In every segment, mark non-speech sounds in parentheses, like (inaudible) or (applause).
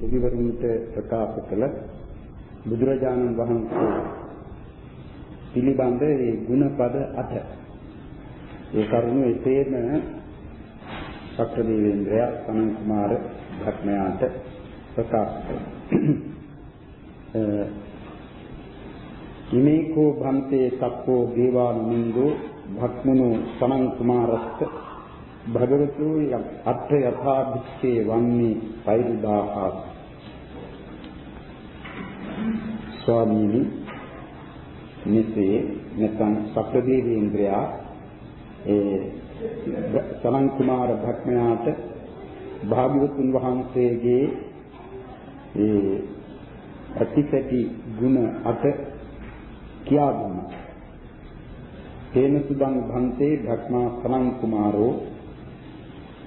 දෙවිවරුන්ට ප්‍රකාශ කළ බුදුරජාණන් වහන්සේ පිළිබඳ ඒ ගුණපද අට ඒ කරුණු එසේම සක්‍රදේවේන්ද්‍රය සමන් කුමාර භක්මයාට ප්‍රකාශ කළා. (clears throat) ඉමේකෝ භන්තේ සක්කෝ දේවානුමින්දෝ භක්මනෝ සමන් කුමාරස්ත භගවතු අත්ථ යථා භික්ඛේ වන්නේ පෛරුදාහා ස්වාමීනි මෙසේ නැත්නම් සක්‍රදේවේන්ද්‍රයා ඒ සමන් කුමාර භක්මයාට භාග්‍යවතුන් වහන්සේගේ ඒ අතිපැටි ගුණ අට කියා දුන්නා. තේන සුදං භන්තේ භක්මා සමන් කුමාරෝ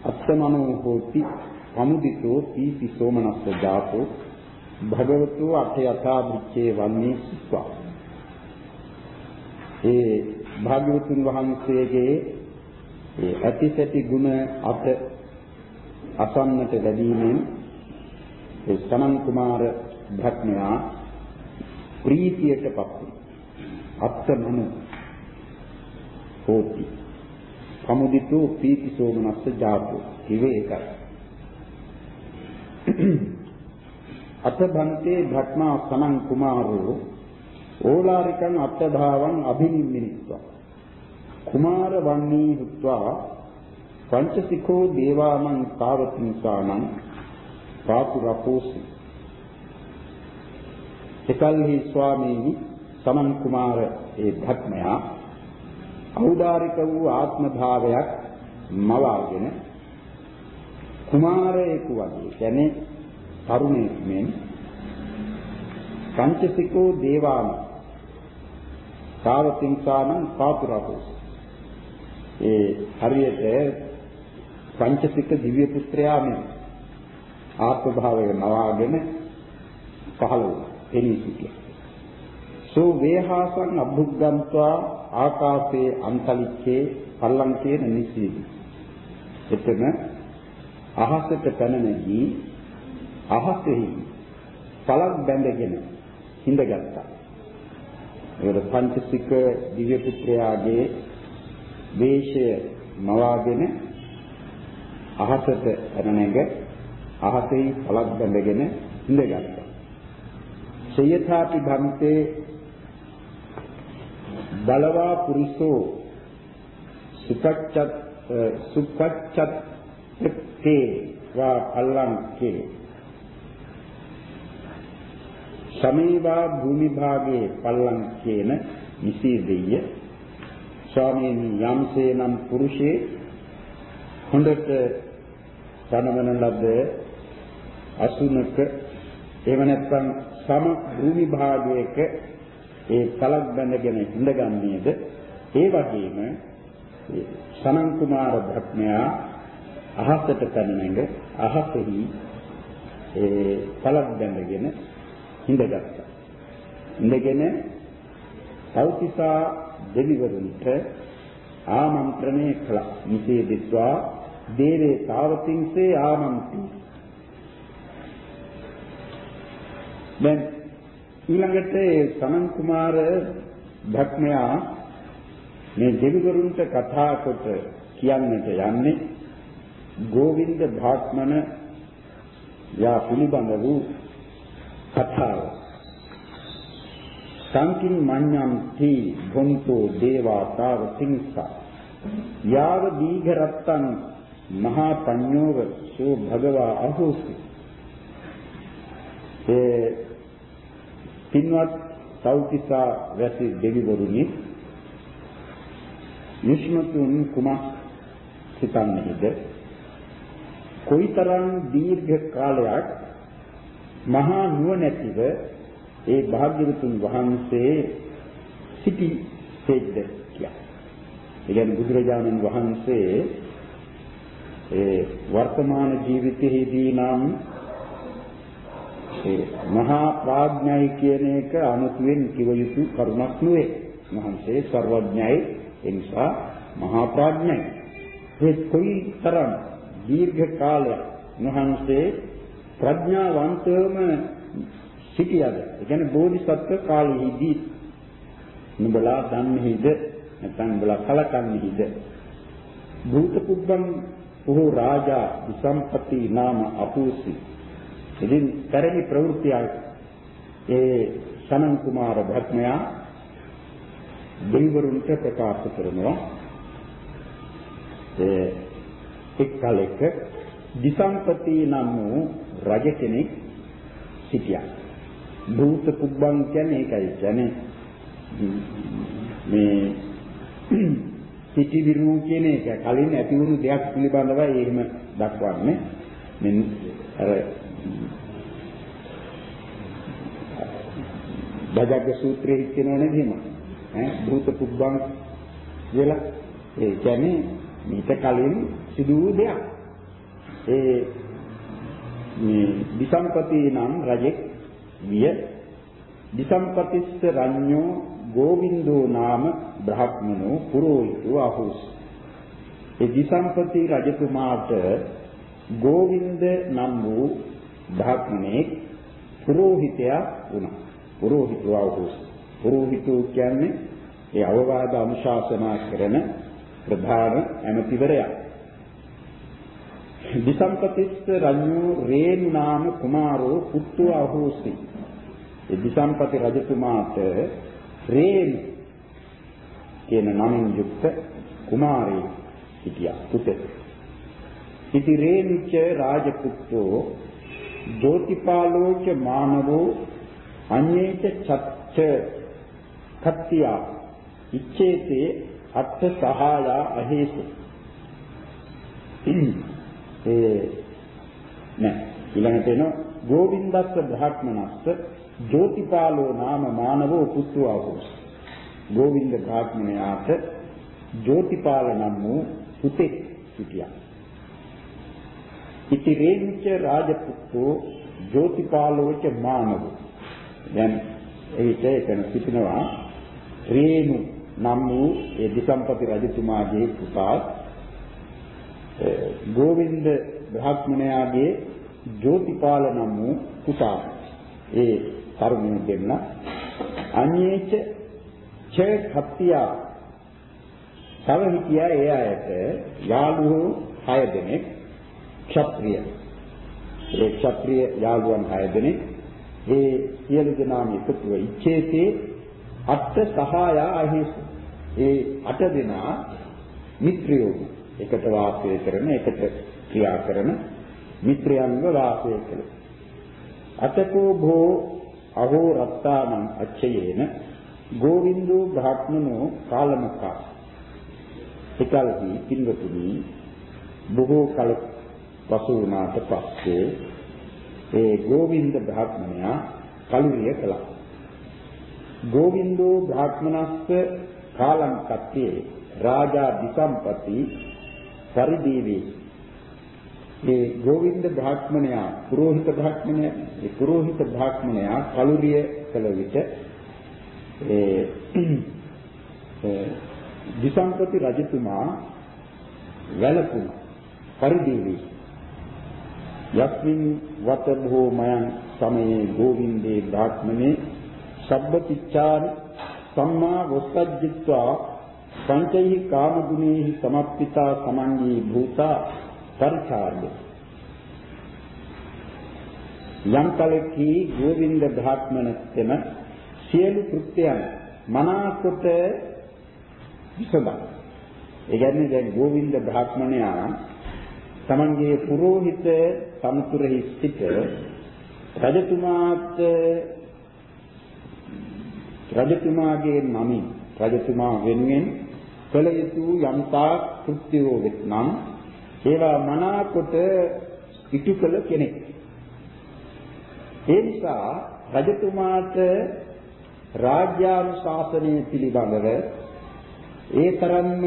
අත්තමනෝ හෝති පමුදිතෝ පීති සෝමනස්ස ජාතෝ භගවතු අටයතා විච්ඡේ වන්නේ සිස්වා ඒ භාග්‍යවතුන් වහන්සේගේ ඒ ඇතිසැටි ගුණ අට අසන්නට ලැබීමෙන් ඒ සමන් කුමාර භක්මයා ප්‍රීතියටපත් වුණා. අත්තමනෝ හෝති. සමුදිතෝ පීති සෝමනස්ස ජාතෝ. කිවේ එකයි. අතබන්තේ භක්මා සමන් කුමාරෝ. ඕලාරිකං අත්තභාවං අභිනිම්මිනිත්වා කුමාර වන්නී හුත්වා. පංචසිකෝ දේවාමං තාවතිංසානං පාතු රපෝසි එකල්හි ස්වාමීනි සමන් කුමාර ඒ භක්මයා ඖදාරික වූ ආත්ම භාවයක් මවාගෙන කුමාරයෙකු වගේ කියන්නේ තරුණයෙක් මෙන් පංචසිකෝ දේවාම සාවතිංසානං පාතුරපෝ ඒ හරියට පංචසික දිව්‍ය පුත්‍රයා මෙන් ආත්ම භාවය මවාගෙන පහළ වුණා. එනී සිටියා. සෝ වේහාසං අභුග්ගන්්වා ආකාශේ අන්තලිච්ඡේ පල්ලංකේන නිසීදි. එතන අහසට පැන නැගී අහසෙහි පලක් බැඳගෙන හිඳගත්තා. ඒකට පංචසික දිව්‍ය පුත්‍රයාගේ වේශය මවාගෙන අහසට පැන නැග අහසෙහි පලක් බැඳගෙන හිඳගත්තා. සයථාපි භන්තේ බලවා පුරිසෝ සුපච්චත් සුපච්චත් තේ වා අල්ලංකේ සමේවා භූමි භාගයේ පල්ලංකේන නිසීදෙය ස්වාමීනි යම්සේනම් පුරුෂේ හොඳට පනවන ලද අසුනක එහෙම නැත්නම් සම භූමි භාගයක ඒ පළක් බැඳගෙන ඉඳගන්නේද ඒ වගේම සනන් කුමාර භක්මයා අහසට පැනනඟ අහසෙහි ඒ පළක් බැඳගෙන ඉඳගත්තා. ඉඳගෙන සෞතිසා දෙවිවරුන්ට ආමන්ත්‍රණය කළා. නිසේදිත්වා දේවේ තාවතින්සේ ආමන්ත්‍රණය. දැන් ඊළඟට සමන් කුමාර භක්මයා මේ දෙවිවරුන්ට කතා කොට කියන්නට යන්නේ ගෝවින්ද භාක්මන යා පිළිබඳ වූ කතාව. සංකින් මඤ්ඤම් තී භොන්තෝ දේවාතාව සිංසා යාව දීඝරත්තං මහා පඤ්ඤෝව සෝ භගවා අහෝසි ඒ පින්වත් සෞතිසා වැසි දෙවිවරුනි නිෂ්මතුන් කුමක් සිතන්නේද කොයිතරම් දීර්ඝ කාලයක් මහා නුවණැතිව ඒ භාග්‍යවතුන් වහන්සේ සිටි සෙද්ද කියා. ඒ කියන්නේ බුදුරජාණන් වහන්සේ ඒ වර්තමාන ජීවිතයේදී නම් ඒ මහා ප්‍රඥයි කියන එක අනුතුවෙන් කිව යුතු කරුණක් නෙවේ. මහන්සේ ਸਰවඥයි ඒ නිසා මහා ප්‍රඥයි. ඒ කොයි තරම් දීර්ඝ කාලයක් මහන්සේ ප්‍රඥාවන්තවම සිටියද ඒ කියන්නේ බෝධිසත්ව කාලෙහිදී නුඹලා දන්නේහිද නැත්නම් නුඹලා කලකන්නේහිද භූත කුබ්බං පුහු රාජා විසම්පති නාම අපූසි ඉතින් පරිදි ප්‍රවෘත්තිය ඒ සනන් කුමාර භක්මයා දෙවිවරුන්ට ප්‍රකාශ කරනවා ඒ එක් කලෙක දිසම්පති නම් වූ රජ කෙනෙක් සිටියා. භූත කුබ්බන් කියන්නේ ඒකයි. කියන්නේ මේ සිටිවිරු කියන එක කලින් ඇතිවුණු දෙයක් පිළිබඳවයි එහෙම දක්වන්නේ. මෙන්න අර බජග්ග සූත්‍රයේ කියනව නේද එහෙම? ඈ භූත කුබ්බන් කියලා ඒ කියන්නේ මීට කලින් සිදු වූ දෙයක්. ඒ මේ දිසම්පති නම් රජෙක් විය දිසම්පතිස්ස රඤ්ඤෝ ගෝවින්දෝ නාම බ්‍රහ්මනෝ පුරෝහිතෝ අහෝස් ඒ දිසම්පති රජතුමාට ගෝවින්ද නම් වූ බ්‍රහ්මණේ පුරෝහිතයා වුණා පුරෝහිතෝ අහෝස් පුරෝහිතෝ කියන්නේ ඒ අවවාද අනුශාසනා කරන ප්‍රධාන ඇමතිවරයා දිසම්පතිස්ස රඤ්ඤෝ රේණු නාම කුමාරෝ පුත්තු අහෝසි. ඒ දිසම්පති රජතුමාට රේණු කියන නමින් යුක්ත කුමාරයෙක් සිටියා පුතේ. ඉති රේණුච රාජපුත්තෝ ජෝතිපාලෝච මානවෝ අඤ්ඤේච චච්ච කත්තියා ඉච්ඡේතේ අත්ථ සහායා අහේසු ඒ නෑ ඊළඟට එන ගෝවින්දස්ස බ්‍රහ්මනස්ස ජෝතිපාලෝ නාම මානවෝ පුත්තු ආවෝස්. ගෝවින්ද බ්‍රාහ්මණයාට ජෝතිපාල නම් වූ පුතෙක් සිටියා. ඉති රේමිච රාජපුත්තෝ ජෝතිපාලෝච මානවෝ. දැන් එවිට එතන සිටිනවා රේණු නම් වූ ඒ දිසම්පති රජතුමාගේ පුතා ගෝවින්ද බ්‍රහ්මණයාගේ ජෝතිපාල නම් වූ පුතා. ඒ තරුණිය දෙන්න. අඤ්ඤේච ච කප්පියා තව හිටියා ඒ අයට යාළුවෝ 6 දෙනෙක්. ක්ෂත්‍රිය ඒ ක්ෂත්‍රිය යාළුවන් 6 දෙනෙක් ඒ සියලු දෙනාම එකතුව ඉච්ඡේතේ අට සහායා අහිස ඒ අට දෙනා මිත්‍රයෝ එකට වාසය කරන එකට ක්‍රියා කරන මිත්‍රයන්ව වාසය කළ. අතකෝ භෝ අහෝ රත්තානං අච්චයේන ගෝවින්දෝ බ්‍රහ්මනෝ කාලමකා. එකල්හි පින්වතුනි බොහෝ කල පසු වුණාට පස්සේ ඒ ගෝවින්ද බ්‍රාහ්මණයා කලුරිය කළා. ගෝවින්දෝ බ්‍රාහ්මනස්ස කාලං කත්තේ රාජා විසම්පති පරිදීවි. මේ ගෝවින්ද බ්‍රාහ්මණයා පුරোহিত බ්‍රාහ්මණයා ඒ පුරোহিত බ්‍රාහ්මණයා කලුරිය කළ විට ඒ (clears throat) විසම්පති රජතුමා වැළපුණා පරිදීවි යස්මින් වත භෝමයන් සමයේ ගෝවින්දේ බ්‍රාහ්මණේ සබ්බතිච්ඡානි සම්මා වස්සජ්ජිත්වා පංචෛහි කාම ගුණේහි සමප්පිතා සමංගී භූතා පරිචාර්ය. යම් කලකි ගෝවින්ද ධාත්මනත්තම සියලු කෘත්‍යයන් මනාකොට විසඳා. ඒ කියන්නේ දැන් ගෝවින්ද බ්‍රාහ්මණයා තමන්ගේ පුරোহিত සමුතුරෙහි සිට රජතුමාට රජතුමාගේ නමින් රජතුමා වෙනුවෙන් කළ යුතු යම්තා කෘත්‍යෝ වෙත්නම් ඒවා මනාකොට ඉටු කළ කෙනෙක්. ඒ නිසා රජතුමාට රාජ්‍යානුශාසනය පිළිබඳව ඒ තරම්ම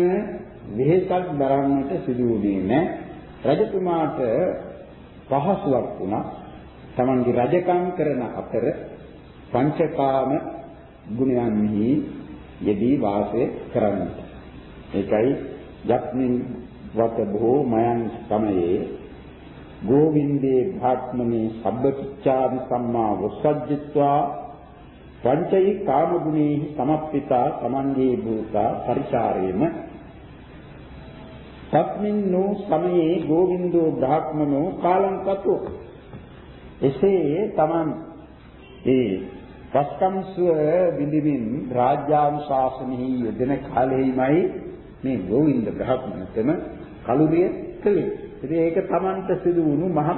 වෙහෙසක් දරන්නට සිදු වුණේ නැහැ. රජතුමාට පහසුවක් වුණා. තමන්ගේ රජකම් කරන අතර පංචකාම ගුණයන්හි යෙදී වාසය කරන්නට. ඒකයි යක්මින් වත බොහෝ මයන් සමයේ ගෝවින්දේ භාත්මනේ සබ්බකිච්ඡාදි සම්මා වස්සජ්ජත්වා පංචෛ කාමගුණේ සමප්පිතා තමන්ගේ භූතා පරිචාරේම තස්මින්නෝ සමයේ ගෝවින්දෝ බ්‍රාහ්මනෝ කාලං කතෝ එසේ තමන් ඒ වස්කම්සුව විඳින්න රාජ්‍යානුශාසනෙහි යෙදෙන කාලෙහිමයි මේ ගෝවින්ද බ්‍රාහ්මණතම කලුරිය කළේ. ඉතින් ඒක තමන්ට සිදු වුණු මහ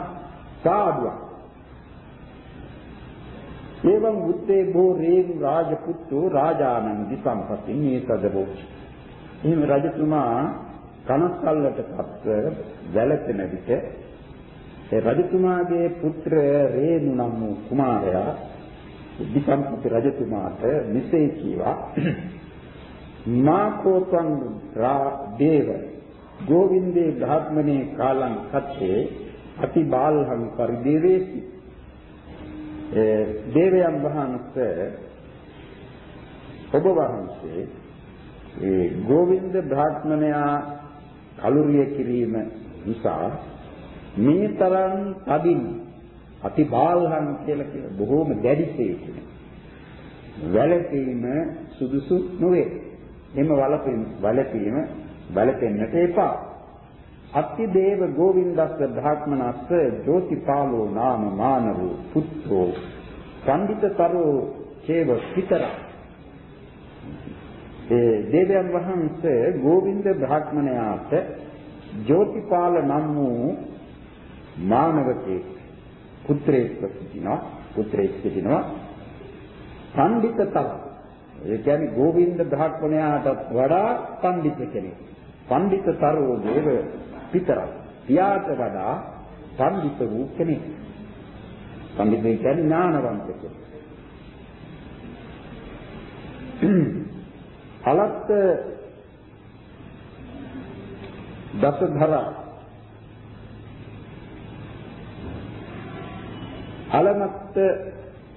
සාදුවක්. එවං උත්තේ බෝ රේණු රාජපුත්තු රාජානන් දිසම්පති මේ සදබෝ. එහෙම රජතුමා කනස්සල්ලට පත්ව වැළපෙන විට ඒ රජතුමාගේ පුත්‍ර රේණු නම් වූ කුමාරයා දිසම්පති රජතුමාට මෙසේ කීවා මා කෝපං දේව ගෝවින්දේ ධාත්මනේ කාලං කත්තේ අති බාල්හං පරිදේවේසි දේවයන් වහන්සේ ඔබ වහන්සේ ඒ ගෝවින්ද බ්‍රාහ්මණයා කලුරිය කිරීම නිසා මේ තරම් තදින් අති බාල්හන් කියලා කියන බොහෝම දැඩිසේ කියන වැළපීම සුදුසු නොවේ. එම වලපීම වලපීම වලපෙන්නට එපා. අත්ති දේව ගෝවින්දස්ස ධාත්මනස්ස ජෝතිපාලෝ නාම මානවෝ පුත්‍රෝ පණ්ඩිතතරෝ චේව පිතර ඒ දේවයන් වහන්සේ ගෝවින්ද බ්‍රාහ්මණයාට ජෝතිපාල නම් වූ මානවකෙක් පුත්‍රයෙක් සිටිනවා පුත්‍රයෙක් සිටිනවා පඬිතතර ඒ කියන්නේ ගෝවින්ද බ්‍රාහ්මණයාට වඩා පඬිත කෙනෙක්. පඬිතතරෝ දේව පිටර පියාට වඩා පඬිත වූ කෙනෙක්. පඬිත කියන්නේ ඥානවන්ත කෙනෙක්. අලත් දසධරා අලමත්ත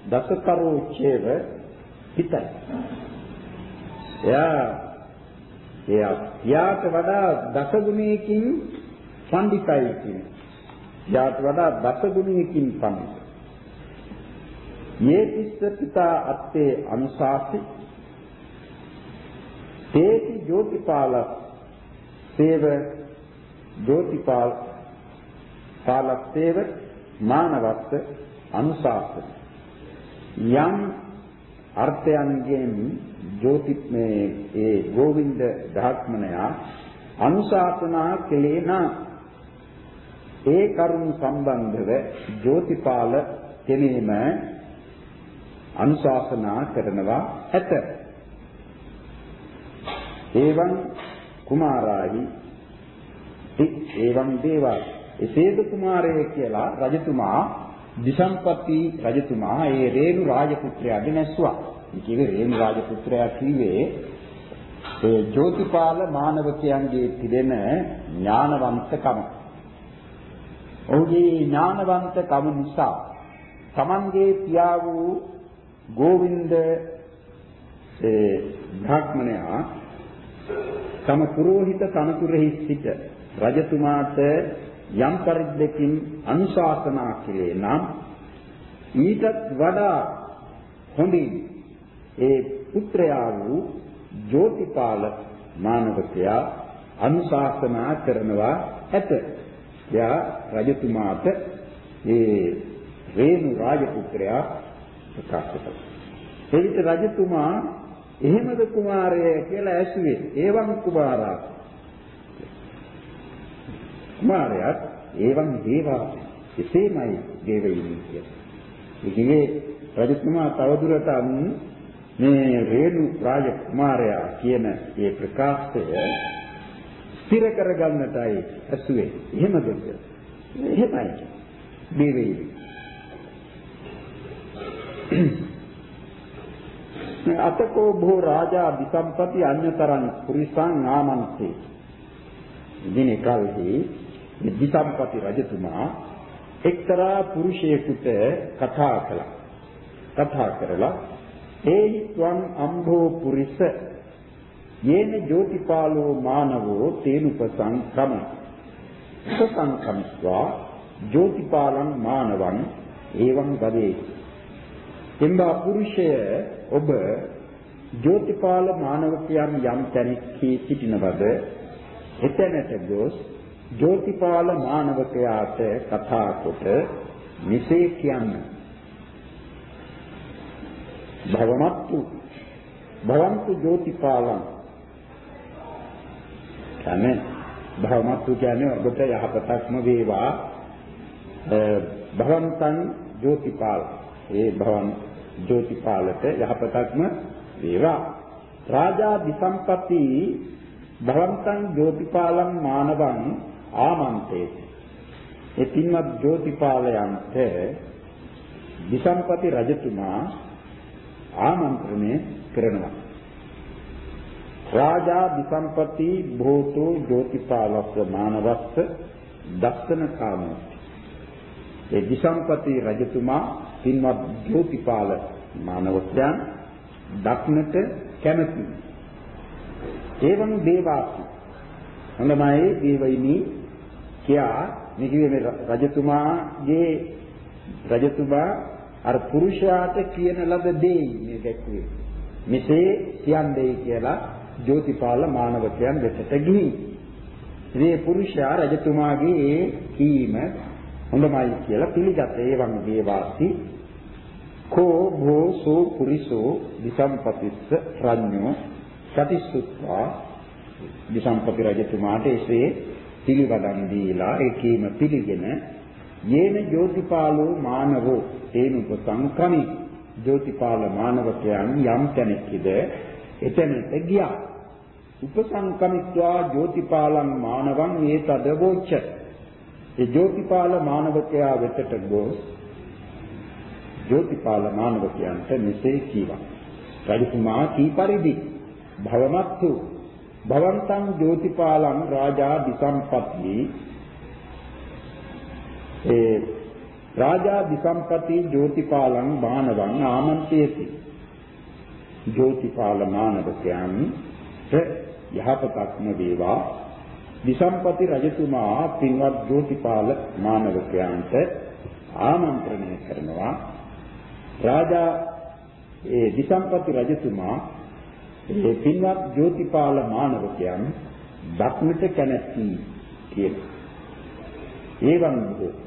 දසකරෝ චේව පිටයි. එයා එයා යාට වඩා දසගුණයකින් පඬිතයි කියන්නේ. යාට වඩා දසගුණයකින් පඬිත. යේ තිස්ස පිතා අත්තේ අනුශාසි තේති ජෝතිපාල සේව ජෝතිපාල පාලස්සේව මානවත්ත අනුශාසන යම් අර්ථයන්ගෙන් ජෝති මේ ඒ ගෝවින්ද ධාත්මනයා අනුශාසනා කෙලේ නා ඒ කරුණ සම්බන්ධව ජෝතිපාල කෙනීම අනුශාසනා කරනවා ඇත. එවං කුමාරායි එවං දේවා එසේද කුමාරය කියලා රජතුමා දිසම්පති රජතුමා ඒ රේණු රාජපුත්‍රයාට නැස්සුවා. මේ කිව්වේ රේණු රාජපුත්‍රයා කිව්වේ ඒ ජෝතිපාල මානවකයන්ගේ තිබෙන ඥානවන්තකම. ඔහුගේ ඥානවන්තකම නිසා තමන්ගේ පියා වූ ගෝවින්ද ඒ භ්‍රාහ්මණයා තම පුරোহিত තනතුරෙහි සිට රජතුමාට යම් පරිද්දකින් අනුශාසනා කෙරේ නම් ඊටත් වඩා හොඳින් ඒ පුත්‍රයා වූ ජෝතිපාල මානවකයා අනුශාසනා කරනවා ඇත. යා රජතුමාට ඒ රේණු රාජපුත්‍රයා ප්‍රකාශ කළා. එවිට රජතුමා එහෙමද කුමාරය කියලා ඇසුවේ. ඒවං කුමාරා කුමාරයාත් ඒවන් දේවා එසේමයි දේවයිනි කියලා. ඉතින් රජතුමා තවදුරටත් මේ රේණු රාජ කුමාරයා කියන මේ ප්‍රකාශය ස්ථිර කරගන්නටයි ඇසුවේ. එහෙමද කියලා. එහෙමයි. දේවයිනි. අතකෝ භෝ රාජා විසම්පති අඤ්‍යතරං පුරිසං නාමන්තේ. දිනේ කල්හි දිසම්පති රජතුමා එක්තරා පුරුෂයෙකුට කතා කළා. කතා කරලා ඒහි ත්වං අම්භෝ පුරිස යේන ජෝතිපාලෝ මානවෝ තේනුපසං කම උපසංකම්ස්වා ජෝතිපාලං මානවං එවං වදේ එම්බා පුරුෂය ඔබ ජෝතිපාල මානවකයන් යම් තැනකී සිටිනවද? එතැනට ගොස් ජෝතිපාල මානවකයාට කතා කොට මෙසේ කියන්න. භවමත්තු භවන්තු ජෝතිපාලං තමයි භවමත්තු කියන්නේ ඔබට යහපතක්ම වේවා. භවන්තං ජෝතිපාල ඒ භවන් ජෝතිපාලට යහපතක්ම වේවා. රාජා දිසම්පති භවන්තං ජෝතිපාලං මානවං ආමන්තේති. ඒ පින්වත් ජෝතිපාලයන්ට දිසම්පති රජතුමා ආමන්ත්‍රණය කරනවා. රාජා දිසම්පති භූතෝ ජෝතිපාලස්ස මානවස්ස දස්සන කාමෝති. ඒ දිසම්පති රජතුමා පින්වත් ජෝතිපාල මානවයන් දක්නට කැමැති. ඒවං දේවාසි. හොඳමයි දේවයිනි කියා නිකියේ රජතුමාගේ රජතුමා අර පුරුෂයාට කියන ලද දේ මේ දැක්වේ. මෙසේ කියන්නේ කියලා ජෝතිපාල මානවකයන් වෙතට ගිහින්. මේ පුරුෂයා රජතුමාගේ ඒ කීම හොඳමයි කියලා පිළිගත. ඒවං දේවාසි. කෝ භෝසෝ පුරිසෝ දිසම්පතිස්ස රඤ්ඤෝ. සතිසුත්වා දිසම්පති රජතුමාට එසේ පිළිවදන් දීලා ඒකීම පිළිගෙන යේන ජෝතිපාලෝ මානවෝ තේනුපතං කමි ජෝතිපාල මානවකයන් යම් තැනකද එතනට ගියා. උපසංකමිත්වා ජෝතිපාලං මානවං ඒතද වෝච්ච. ඒ ජෝතිපාල මානවකයා වෙතට ගොස් ජෝතිපාල මානවකයන්ට මෙසේ කීවා. රජතුමා කී පරිදි භවමත්තු භවන්තං ජෝතිපාලං රාජා දිසම්පත්ති ඒ රාජා දිසම්පති ජෝතිපාලං මානවං ආමන්ත්‍රයති. ජෝතිපාල මානවකයන් යහපතක්ම වේවා දිසම්පති රජතුමා පින්වත් ජෝතිපාල මානවකයන්ට ආමන්ත්‍රණය කරනවා රාජා ඒ දිසම්පති රජතුමා ඒ පින්වත් ජෝතිපාල මානවකයන් දක්නට කැමැති කියන. ඒවන්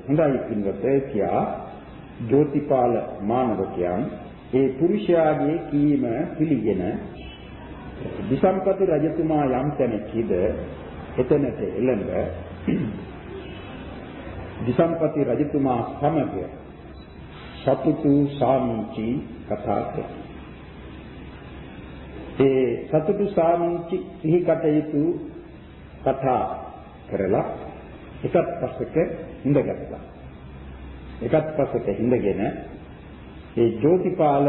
හොඳයි පින්වත කියා ජෝතිපාල මානවකයන් ඒ පුරුෂයාගේ කීම පිළිගෙන දිසම්පති රජතුමා යම් තැනකද එතනට එළඹ දිසම්පති රජතුමා සමග සතුටු සාමිචි කතා කරනවා. ඒ සතුටු සාමිචි සිහි කටයුතු කතා කරලා එකත් පස්සක හිඳගත්තා. එකත් පස්සක හිඳගෙන ඒ ජෝතිපාල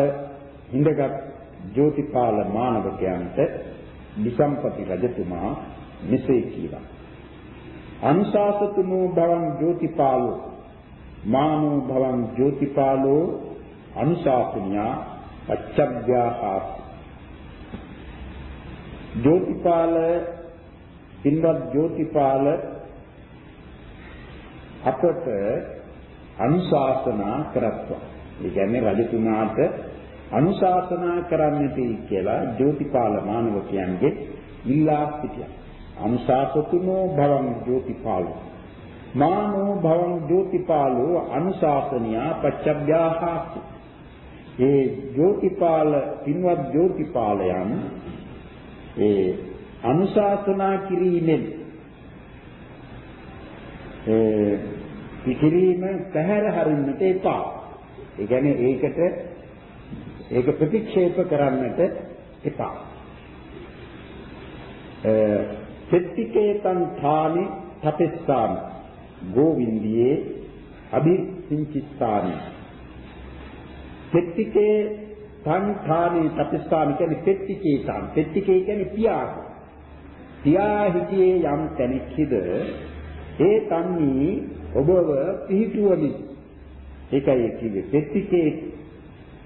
හිඳගත් ජෝතිපාල මානවකයන්ට විසම්පති රජතුමා මෙසේ කීවා. අනුශාසතුනෝ භවං ජෝතිපාලෝ මානෝ භවං ජෝතිපාලෝ අනුශාසනියා පච්චබ්බ්‍යාහාස ජෝතිපාල පින්වත් ජෝතිපාල අපට අනුශාසනා කරත්වා. ඒ කියන්නේ රජතුමාට අනුශාසනා කරන්නටයි කියලා ජෝතිපාල මානවකයන්ගේ ඉල්ලා සිටියා. අනුශාසතුනෝ භවං ජෝතිපාලෝ මානෝ භවං ජෝතිපාලෝ අනුශාසනියා පච්චබ්බ්‍යාහාසි ඒ ජෝතිපාල පින්වත් ජෝතිපාලයන් ඒ අනුශාසනා කිරීමෙන් ඒ කිරීම පැහැර හරින්නට එපා. ඒ කියන්නේ ඒකට ඒක ප්‍රතික්ෂේප කරන්නට එපා. සෙත්තිකේතං ථානි තපෙස්සාමි। ගෝවින්දියේ අභිසිංචිස්ථානි පෙත්තිකේ සංඛානේ තපස්ථාන කියන්නේ පෙත්තිකේ තන් පෙත්තිකේ කියන්නේ පියා පියා හිටියේ යම් තැනෙක්ද ඒ තන්නේ ඔබව පිහිටුවමි। ඒකයි කිව්වේ පෙත්තිකේ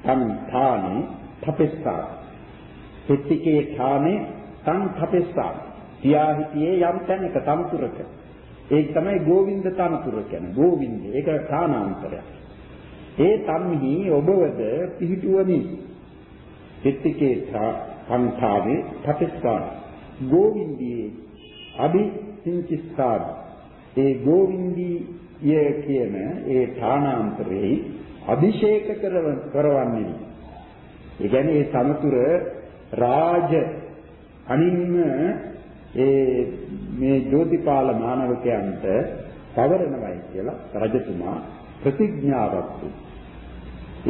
තන් ථානේ තපස්ථාන පෙත්තිකේ ථානේ තන් තපස්ථාන පියා හිටියේ යම් තැනක තම්තුරක ඒක තමයි ගෝවින්ද තනතුර කියන්නේ. ගෝවින්ද. ඒක ථානාන්තරයක්. ඒ තම්හි ඔබවද පිහිටුවමි. පිටිකේ කන්ඨාවේ පටිස්කාර. ගෝවින්දියේ අභි සිංචිස්කාර. ඒ ගෝවින්දී ය කියන ඒ ථානාන්තරේ අභිෂේක කරවන්නේ. ඒ කියන්නේ ඒ තනතුර රාජ අනින්න ඒ මේ ජෝතිපාල මානවකයන්ට පවරනවයි කියලා රජතුමා ප්‍රතිඥාවක් දුන්නා.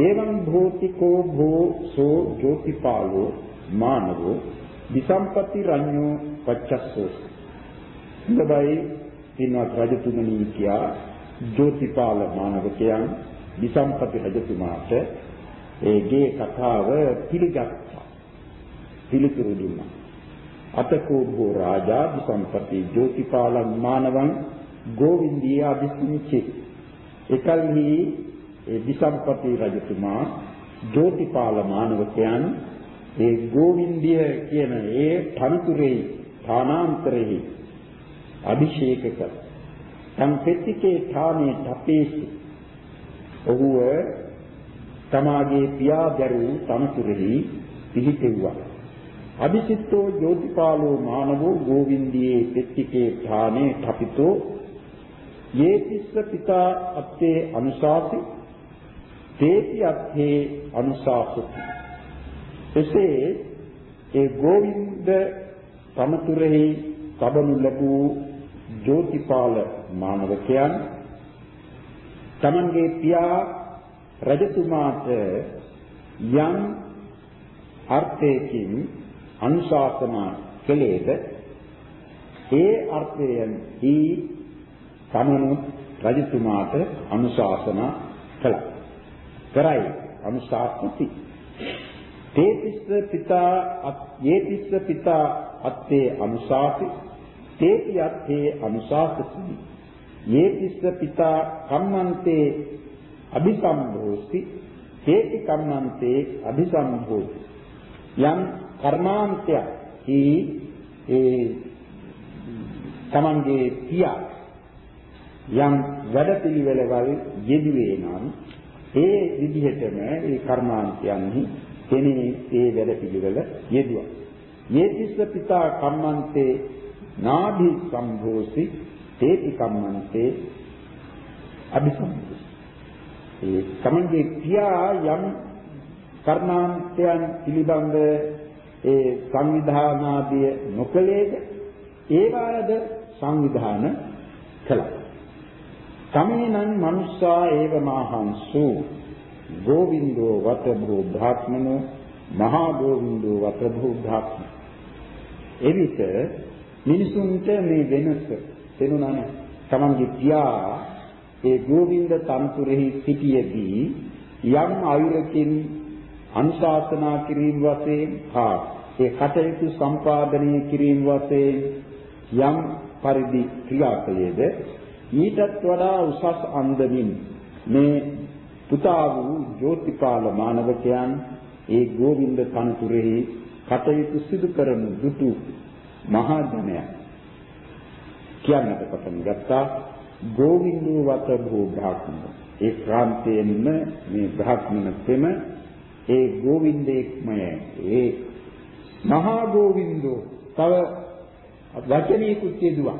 එවං භූතිකෝ භෝ සෝ ජෝතිපාලෝ මානවෝ විසම්පති රඤ්ඤෝ පච්චස්සෝ. ඉබයි පින්වත් රජතුමනි කියා ජෝතිපාල මානවකයන් විසම්පති රජතුමාට ඒගේ කතාව පිළිගත්තා. පිළිතුරු දුන්නා. අතකෝ භෝ රාජා විසම්පති ජෝතිපාලං මානවං ගෝවින්දිය අදිස්මිච්චේ. එකල්හි ඒ විසම්පති රජතුමා ජෝතිපාල මානවකයන් ඒ ගෝවින්දිය කියන ඒ තනතුරේ ථානාන්තරෙහි අභිෂේක කර. සම්පෙත්තිකේ ථානේ තපේසි. ඔහුව තමාගේ පියා දැරූ තනතුරෙහි පිහිටෙව්වා. අභිසිතෝ ජෝතිපාලෝ මානවෝ ගෝවින්දියේ පෙත්තිකේ ථානේ තපිතෝ යේතිස්ස පිතා අත්තේ අනුශාසි තේති අත්තේ අනුශාසති එසේ ඒ ගෝවින්ද තනතුරෙහි තබනු ලැබූ ජෝතිපාල මානවකයන් තමන්ගේ පියා රජතුමාට යම් අර්ථයකින් අනුශාසනා කළේද ඒ අර්ථයෙන් දී තමනුත් රජතුමාට අනුශාසනා කළා. කරයි අනුශාසති. තේතිස්ස පිතා යේතිස්ස පිතා අත්තේ අනුශාසි තේති අත්තේ අනුශාසති. යේතිස්ස පිතා කම්මන්තේ අபிසම්භෝති තේති කම්මන්තේ අபிසම්භෝති. යම් කර්මාන්තයක් ඒ ඒ තමන්ගේ පියා යම් වැඩපිළිවෙළවල් යෙදුවේ නම් ඒ විදිහටම ඒ කර්මාන්තයන්හි කෙනේ ඒ වැඩපිළිවෙල යෙදුවා. යේතිස්ස පිතා කම්මන්තේ නාභි සම්භෝසි තේති කම්මන්තේ අபிසම්භෝසි. ඒ තමන්ගේ පියා යම් කර්මාන්තයන් පිළිබඳ ඒ සංවිධානාදිය නොකලේද ඒවාද සංවිධාන කළා. තමේනං මනුස්සා ඒව මාහංසු. ගෝවින්දෝ වත භූ භාත්මනෝ මහා ගෝවින්දෝ වත භූ භාත්ම එවිට මිනිසුන්ට මේ වෙනස තේරුණානේ තමන්ගේ පියා ඒ ගෝවින්ද තන්තුරෙහි සිටියේදී යම් ආයුරකින් අනුශාසනා කිරීම වශයෙන් හා ඒ කටයුතු සම්පාදනය කිරීම වශයෙන් යම් පරිදි ක්‍රියාකලේද ඊටත් වඩා උසස් අන්දමින් මේ පුතා වූ ජෝතිපාල මානවකයන් ඒ ගෝවින්ද තනතුරෙහි කටයුතු සිදු කරන දුටු මහා ජනයා කියන්නට පටන් ගත්තා. ගෝවින්දෝ වත භූ බ්‍රාහ්මණ. ඒ ක්‍රාන්තයෙන්ම මේ බ්‍රාහ්මණ තෙම ඒ ගෝවින්දේක්මය. ඒ මහා ගෝවින්දෝ තව වචනීකුත් යෙදුවා.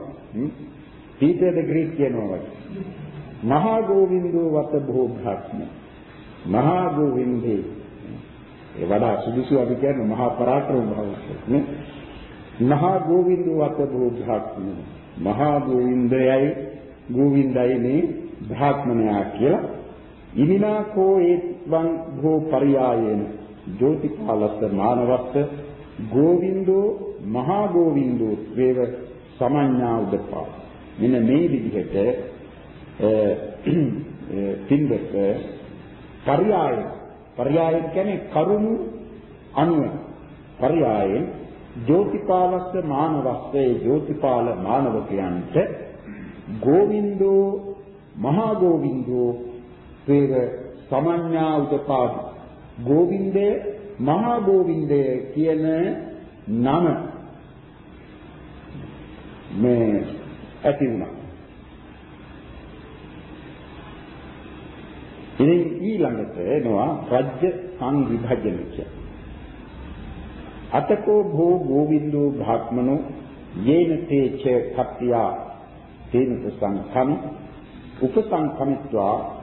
පීටර් ද ග්‍රේට් කියනවා වගේ. මහා ගෝවින්දෝ වත බොහෝ භාක්ම මහා ගෝවින්දේ. ඒ වඩා සුදුසු අපි කියන්නේ මහා පරාක්‍රම භාවය මහා ගෝවින්දෝ වත බොහෝ භාක්ම මහා ගෝවින්දයයි ගෝවින්දයි මේ භාක්මනයා කියලා. ඉමිනා කෝ වං ගෝ පරියායේන ජෝතිපාලස්ස මානවස්ස ගෝවින්දෝ මහා ගෝවින්දෝ වේව සමඤ්ඤා උදපා මෙන්න මේ විදිහට පින්දක පරියාය. පරියාය කියන්නේ කරුණු අනුව. පරියායෙන් ජෝතිපාලස්ස මානවස්සේ ජෝතිපාල මානවකයන්ට ගෝවින්දෝ මහා ගෝවින්දෝ වේව සමඤ්ඤා උදපාදු ගෝවින්දය මහා ගෝවින්දය කියන නම මේ ඇති වුණා. ඉතින් ඊළඟට එනවා රාජ්‍ය සංවිභජන කිය. අතකෝ භෝ ගෝවින්දෝ භාත්මනෝ යේන තේච කප්පියා තේන උපසංඛම් උපසංඛමිත්වා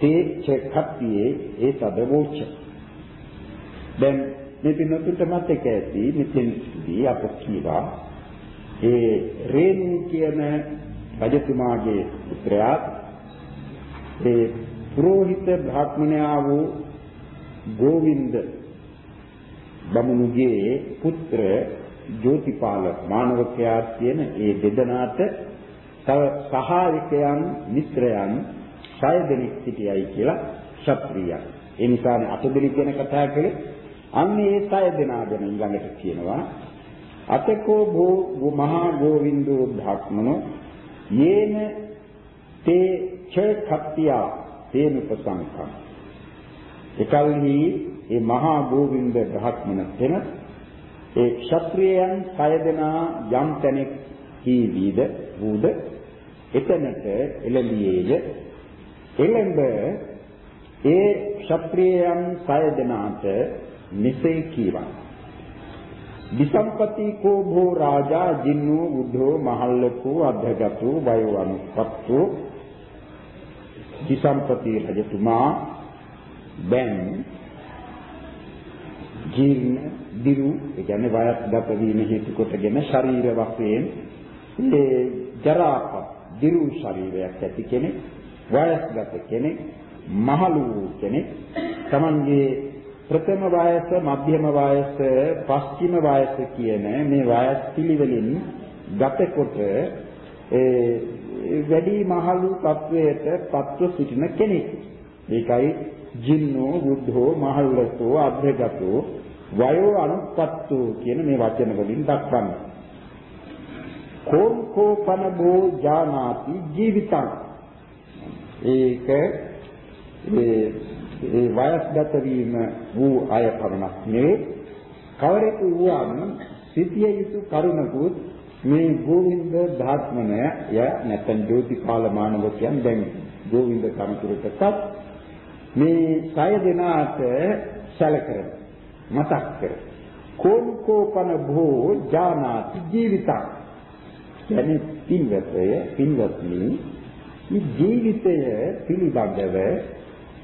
තේච කප්පියේ ඒතදවෝච දැන් මේ පින්නතුන්ට මතක ඇති මෙතෙන්දී අප කීවා ඒ රේණු කියන රජතුමාගේ පුත්‍රයා ඒ පුරোহিত බ්‍රාහ්මණයා වූ ගෝවින්ද බමුණුගේ පුත්‍ර ජෝතිපාල මානවකයා කියන ඒ දෙදෙනාට තව සහායකයන් මිත්‍රයන් සය දෙනෙක් සිටියයි කියලා ශාස්ත්‍රීය. ඒ නිසානේ අටදෙනෙක් ගැන කතා කළේ. අන්න ඒ සය දෙනා ගැන ඊළඟට කියනවා. අතකෝ භෝ මහා ගෝවින්දෝ භාක්මනෝ යේන තේ ච කප්පියා තේන උපසංකම් එකල්හි ඒ මහා ගෝවින්ද බ්‍රහ්මන තෙන ඒ ක්ෂත්‍රියයන් සය දෙනා යම් තැනෙක් කීවිද වූද එතනට එළඹියේය එළඹ ඒ ක්ෂත්‍රියයන් සය දෙනාට මෙසේ කීවා විසම්පති කෝ භෝ රාජා ජින්නෝ බුද්ධෝ මහල්ලකෝ අධගතෝ වයෝ අනුපත්තෝ විසම්පති රජතුමා දැන් ජීර්ණ දිරු ඒ කියන්නේ වයස්ගත වීම හේතු කොටගෙන ශරීර වශයෙන් ඒ ජරාපත් දිරු ශරීරයක් ඇති කෙනෙක්. වයස්ගත කෙනෙක් මහලු කෙනෙක් තමන්ගේ ප්‍රථම වයස මධ්‍යම වයස පස්චිම වයස කියන මේ වයස් පිළිවෙලින් ගතකොට ඒ වැඩි මහලු තත්වයට පත්ව සිටින කෙනෙක්. ඒකයි ජින්නෝ බුද්ධෝ මහල්ලකෝ අභ්‍යගතෝ වයෝ අනුපත්තෝ කියන මේ වචන වලින් දක්වන්නේ. කෝම් කෝපන බෝ ජානාති ජීවිතං. ඒක ඒ ඒ වයස්ගත වීම වූ අය පමණක් නෙවෙයි. කවරෙකු වුවම් සිටිය යුතු කරුණකුත් මේ ගෝවින්ද ධාත්මනය ය නැත්නම් ජෝතිපාල මානවකයන් දැන් ගෝවින්ද කමතුරටත් මේ සය දෙනාට සැලකර මතක් කර. කෝපන භෝ ජානාති ජීවිතං යන්නේ පින්වතය පින්වත්නි මේ ජීවිතය පිළිබඳව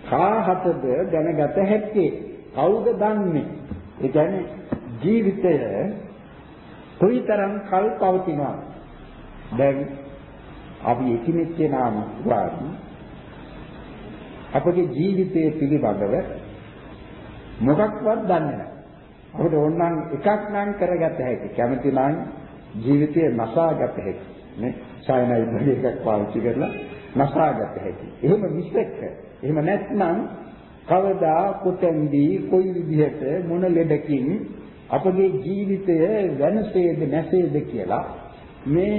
කාහතද දැනගත හැක්කේ කවුද දන්නේ ඒ කියන්නේ ජීවිතය කොයිතරම් කල් පවතිනවද දැන් අපි එකිනෙක කෙනාම වාදී අපගේ ජීවිතය පිළිබඳව මොකක්වත් දන්නේ නැහැ. අපිට ඕනනම් එකක් නම් කරගත හැකි. කැමති නම් ජීවිතය නසාගත හැකි. නේ? සායනයි එකක් පාවිච්චි කරලා නසාගත හැකි. එහෙම මිසක එහෙම නැත්නම් කවදා කොතෙන්දී කොයි විදිහට මොන ලෙඩකින් අපගේ ජීවිතය වෙනසේද නැසේද කියලා මේ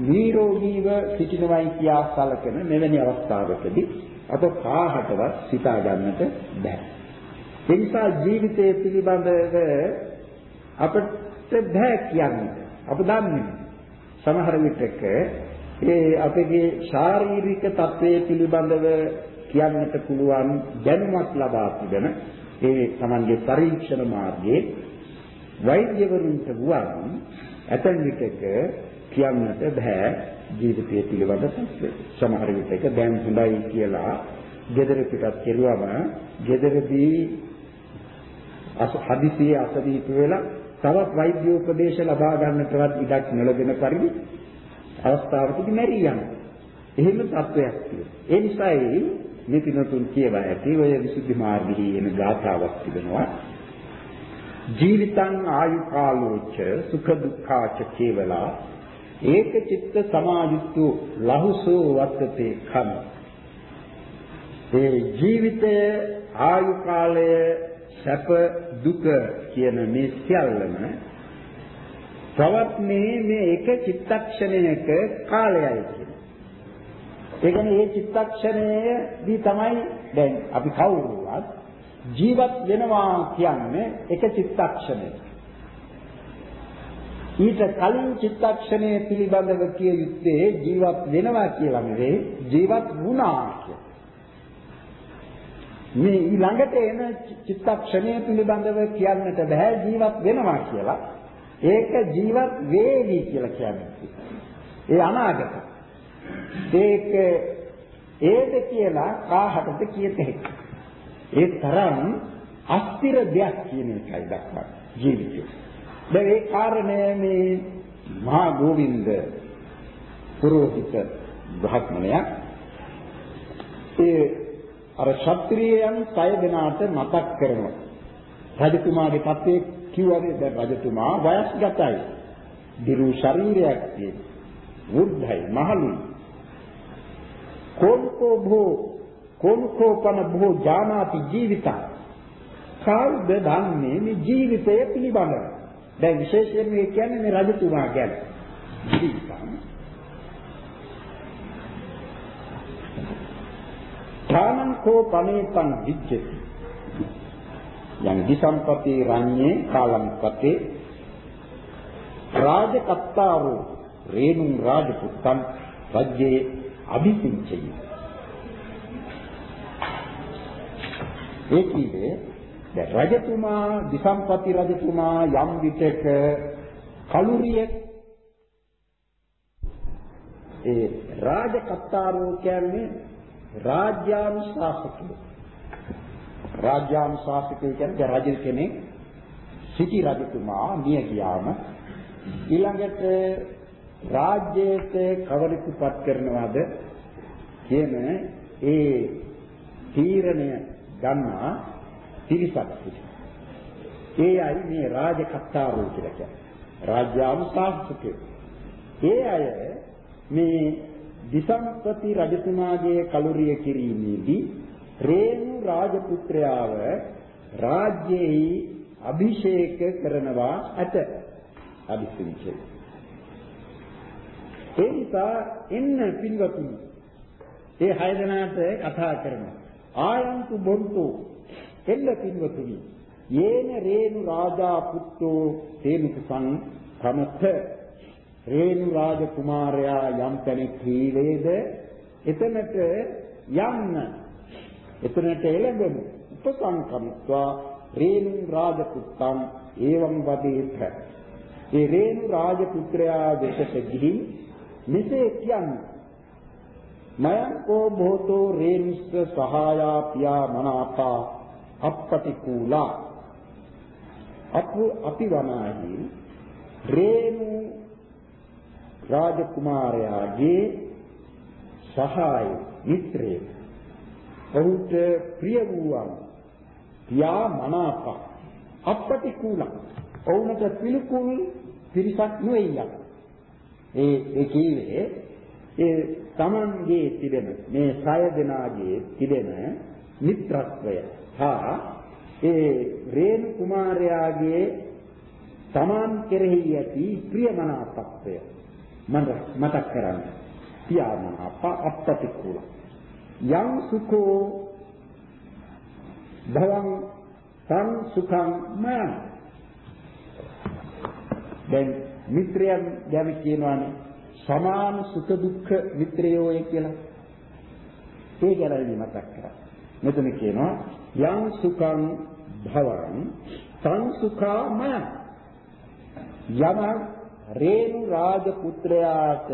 නිරෝගීව සිටිනවයි කියා සැලකෙන මෙවැනි අවස්ථාවකදී අප කාහටවත් සිතා ගන්නට බෑ. ඒ නිසා ජීවිතය පිළිබඳව අපට බෑ කියන්නේ. අප දන්නේ සමහර විටක ඒ අපගේ ශාරීරික තත්වයේ පිළිබඳව කියන්නට පුළුවන් දැනුමක් ලබා තිබෙන ඒ Tamanගේ පරීක්ෂණ මාර්ගයේ වෛද්‍යවරුන්ට වුවන් ඇතැම් විටක කියන්නට බෑ ජීවිතය පිළිබඳ තත්ත්වය. සමහර විටක දැන් හොඳයි කියලා gedara පිටත් කෙරුවම gedarදී හදිසියේ අසනීප වෙලා තවත් වෛද්‍ය උපදේශ ලබා ගන්නටවත් ඉඩක් නොලැබෙන පරිදි අවස්ථාවකදී මැරී යනවා. එහෙම තත්වයක් තියෙනවා. ඒ නිසායි මේ පිනතුන් කියවා ඇති ඔය විසුද්ධි මාර්ගයේ එන ගාථාවක් තිබෙනවා. ජීවිතං ආයු කාලෝච සුඛ දුක්ඛාච කේවලා ඒක චිත්ත සමායුක්තු ලහුසෝ වත්තේ කම ඒ ජීවිතය ආයු කාලය සැප දුක කියන මේ සියල්ලම තවත්නේ මේ එක චිත්තක්ෂණයක කාලයයි කියන. ඒ කියන්නේ මේ චිත්තක්ෂණයේදී තමයි දැන් අපි කවුරුවත් ජීවත් වෙනවා කියන්නේ එක චිත්තක්ෂණයක. ඊට කලින් චිත්තක්ෂණය පිළිබඳව කිය යුත්තේ ජීවත් වෙනවා කියලා නෙවෙයි ජීවත් වුණා කියලා. මේ ඊළඟට එන චිත්තක්ෂණය පිළිබඳව කියන්නට බෑ ජීවත් වෙනවා කියලා. ඒක ජීවත් වේවි කියලා කියන්නේ. ඒ අනාගත. ඒක ඒද කියලා කාහටද කියත හැකියි. ඒ තරම් අස්තිර දෙයක් කියන එකයි දක්වන්නේ ජීවිතේ. දැන් ඒ කාරණය මේ මහා ගෝවින්ද පුරෝහිත බ්‍රහ්මණයා ඒ අර ශාස්ත්‍රීයයන් සය දෙනාට මතක් කරනවා. රජතුමාගේ තත්ත්වයේ කිව්වනේ දැන් රජතුමා වයස්ගතයි. දිරු ශරීරයක් තියෙන. වෘද්ධයි, මහලුයි. කෝල්කෝ භෝ කෝල්කෝපන භෝ ජානාති ජීවිතා. කවුද දන්නේ මේ ජීවිතය පිළිබඳව? දැන් විශේෂයෙන් මේ කියන්නේ මේ රජතුමා ගැන. ජීවිතය ඨානං කෝ පනේතං විච්ඡති යං දිසම්පති රඤ්ඤේ කාලං පතේ රාජකත්තාරෝ රේණුං රාජපුත්තං රජ්‍යේ අභිසිංචය. ඒ කියේ දැන් රජතුමා දිසම්පති රජතුමා යම් විටක කලුරිය ඒ රාජකත්තාරෝ කියන්නේ රාජ්‍යානුශාසකයෝ. රාජ්‍යානුශාසකයෝ කියන්නේ රජ කෙනෙක් සිටි රජතුමා මිය ගියාම ඊළඟට රාජ්‍යයට කවරෙකුපත් කරනවද කියන ඒ තීරණය ගන්නා තිරිසක් ඒ අය මේ රාජකත්තාරෝ කියලා කියන්නේ. රාජ්‍යානුශාසකයෝ ඒ අය මේ දිසම්පති රජතුමාගේ කලුරිය කිරීමේදී රේණු රාජපුත්‍රයාව රාජ්‍යයේ අභිෂේක කරනවා ඇත. අභිෂේකය. ඒ නිසා එන්න පින්වතුනි ඒ හය දෙනාට කතා කරනවා. ආයන්තු බොන්තු එන්න පින්වතුනි යේන රේණු රාජා පුත්තෝ තේනුසං කමත රේණු රාජ කුමාරයා යම් තැනක හීවේද එතනට යන්න එතනට එළඹෙමු උපසංකමිත්වා රේණු රාජ පුත්තන් ඒවම් වදේත ඒ රේණු රාජ පුත්‍රයා දෙසට ගිහින් මෙසේ කියන්නේ මයං කෝ බොහෝතෝ රේණුස්ස සහායා පියා මනාපා අපපටිකූලා. අපු අපි වනාහි රේණු රාජකුමාරයාගේ සහාය මිත්‍රය ඔහුට ප්‍රිය වූවන් පියා මනාප. අපටිකූල ඔවුන්ට පිළිකුල් පිරිසක් නොෙයියක් ඒ ඒ කීවේ ඒ තමන්ගේ තිබෙන මේ සය දෙනාගේ තිබෙන මිත්‍රත්වය. හා ඒ රේණු කුමාරයාගේ තමන් කෙරෙහි ඇති ප්‍රියමනාපත්වය මතක් කරන්න. පියාණන් අප අප්පටිකුල. යම් සුඛෝ භවං තං සුඛං මයං. දැන් මිත්‍රයන් ගැන කියනවානේ සමාන සුඛ දුක්ඛ මිත්‍රයෝය කියලා. ඒ ගැනයි මතක් කරා. මෙතන කියනවා යම් සුඛං භවං තං සුඛා මයං. යමක් රේණු රාජ පුත්‍රයාට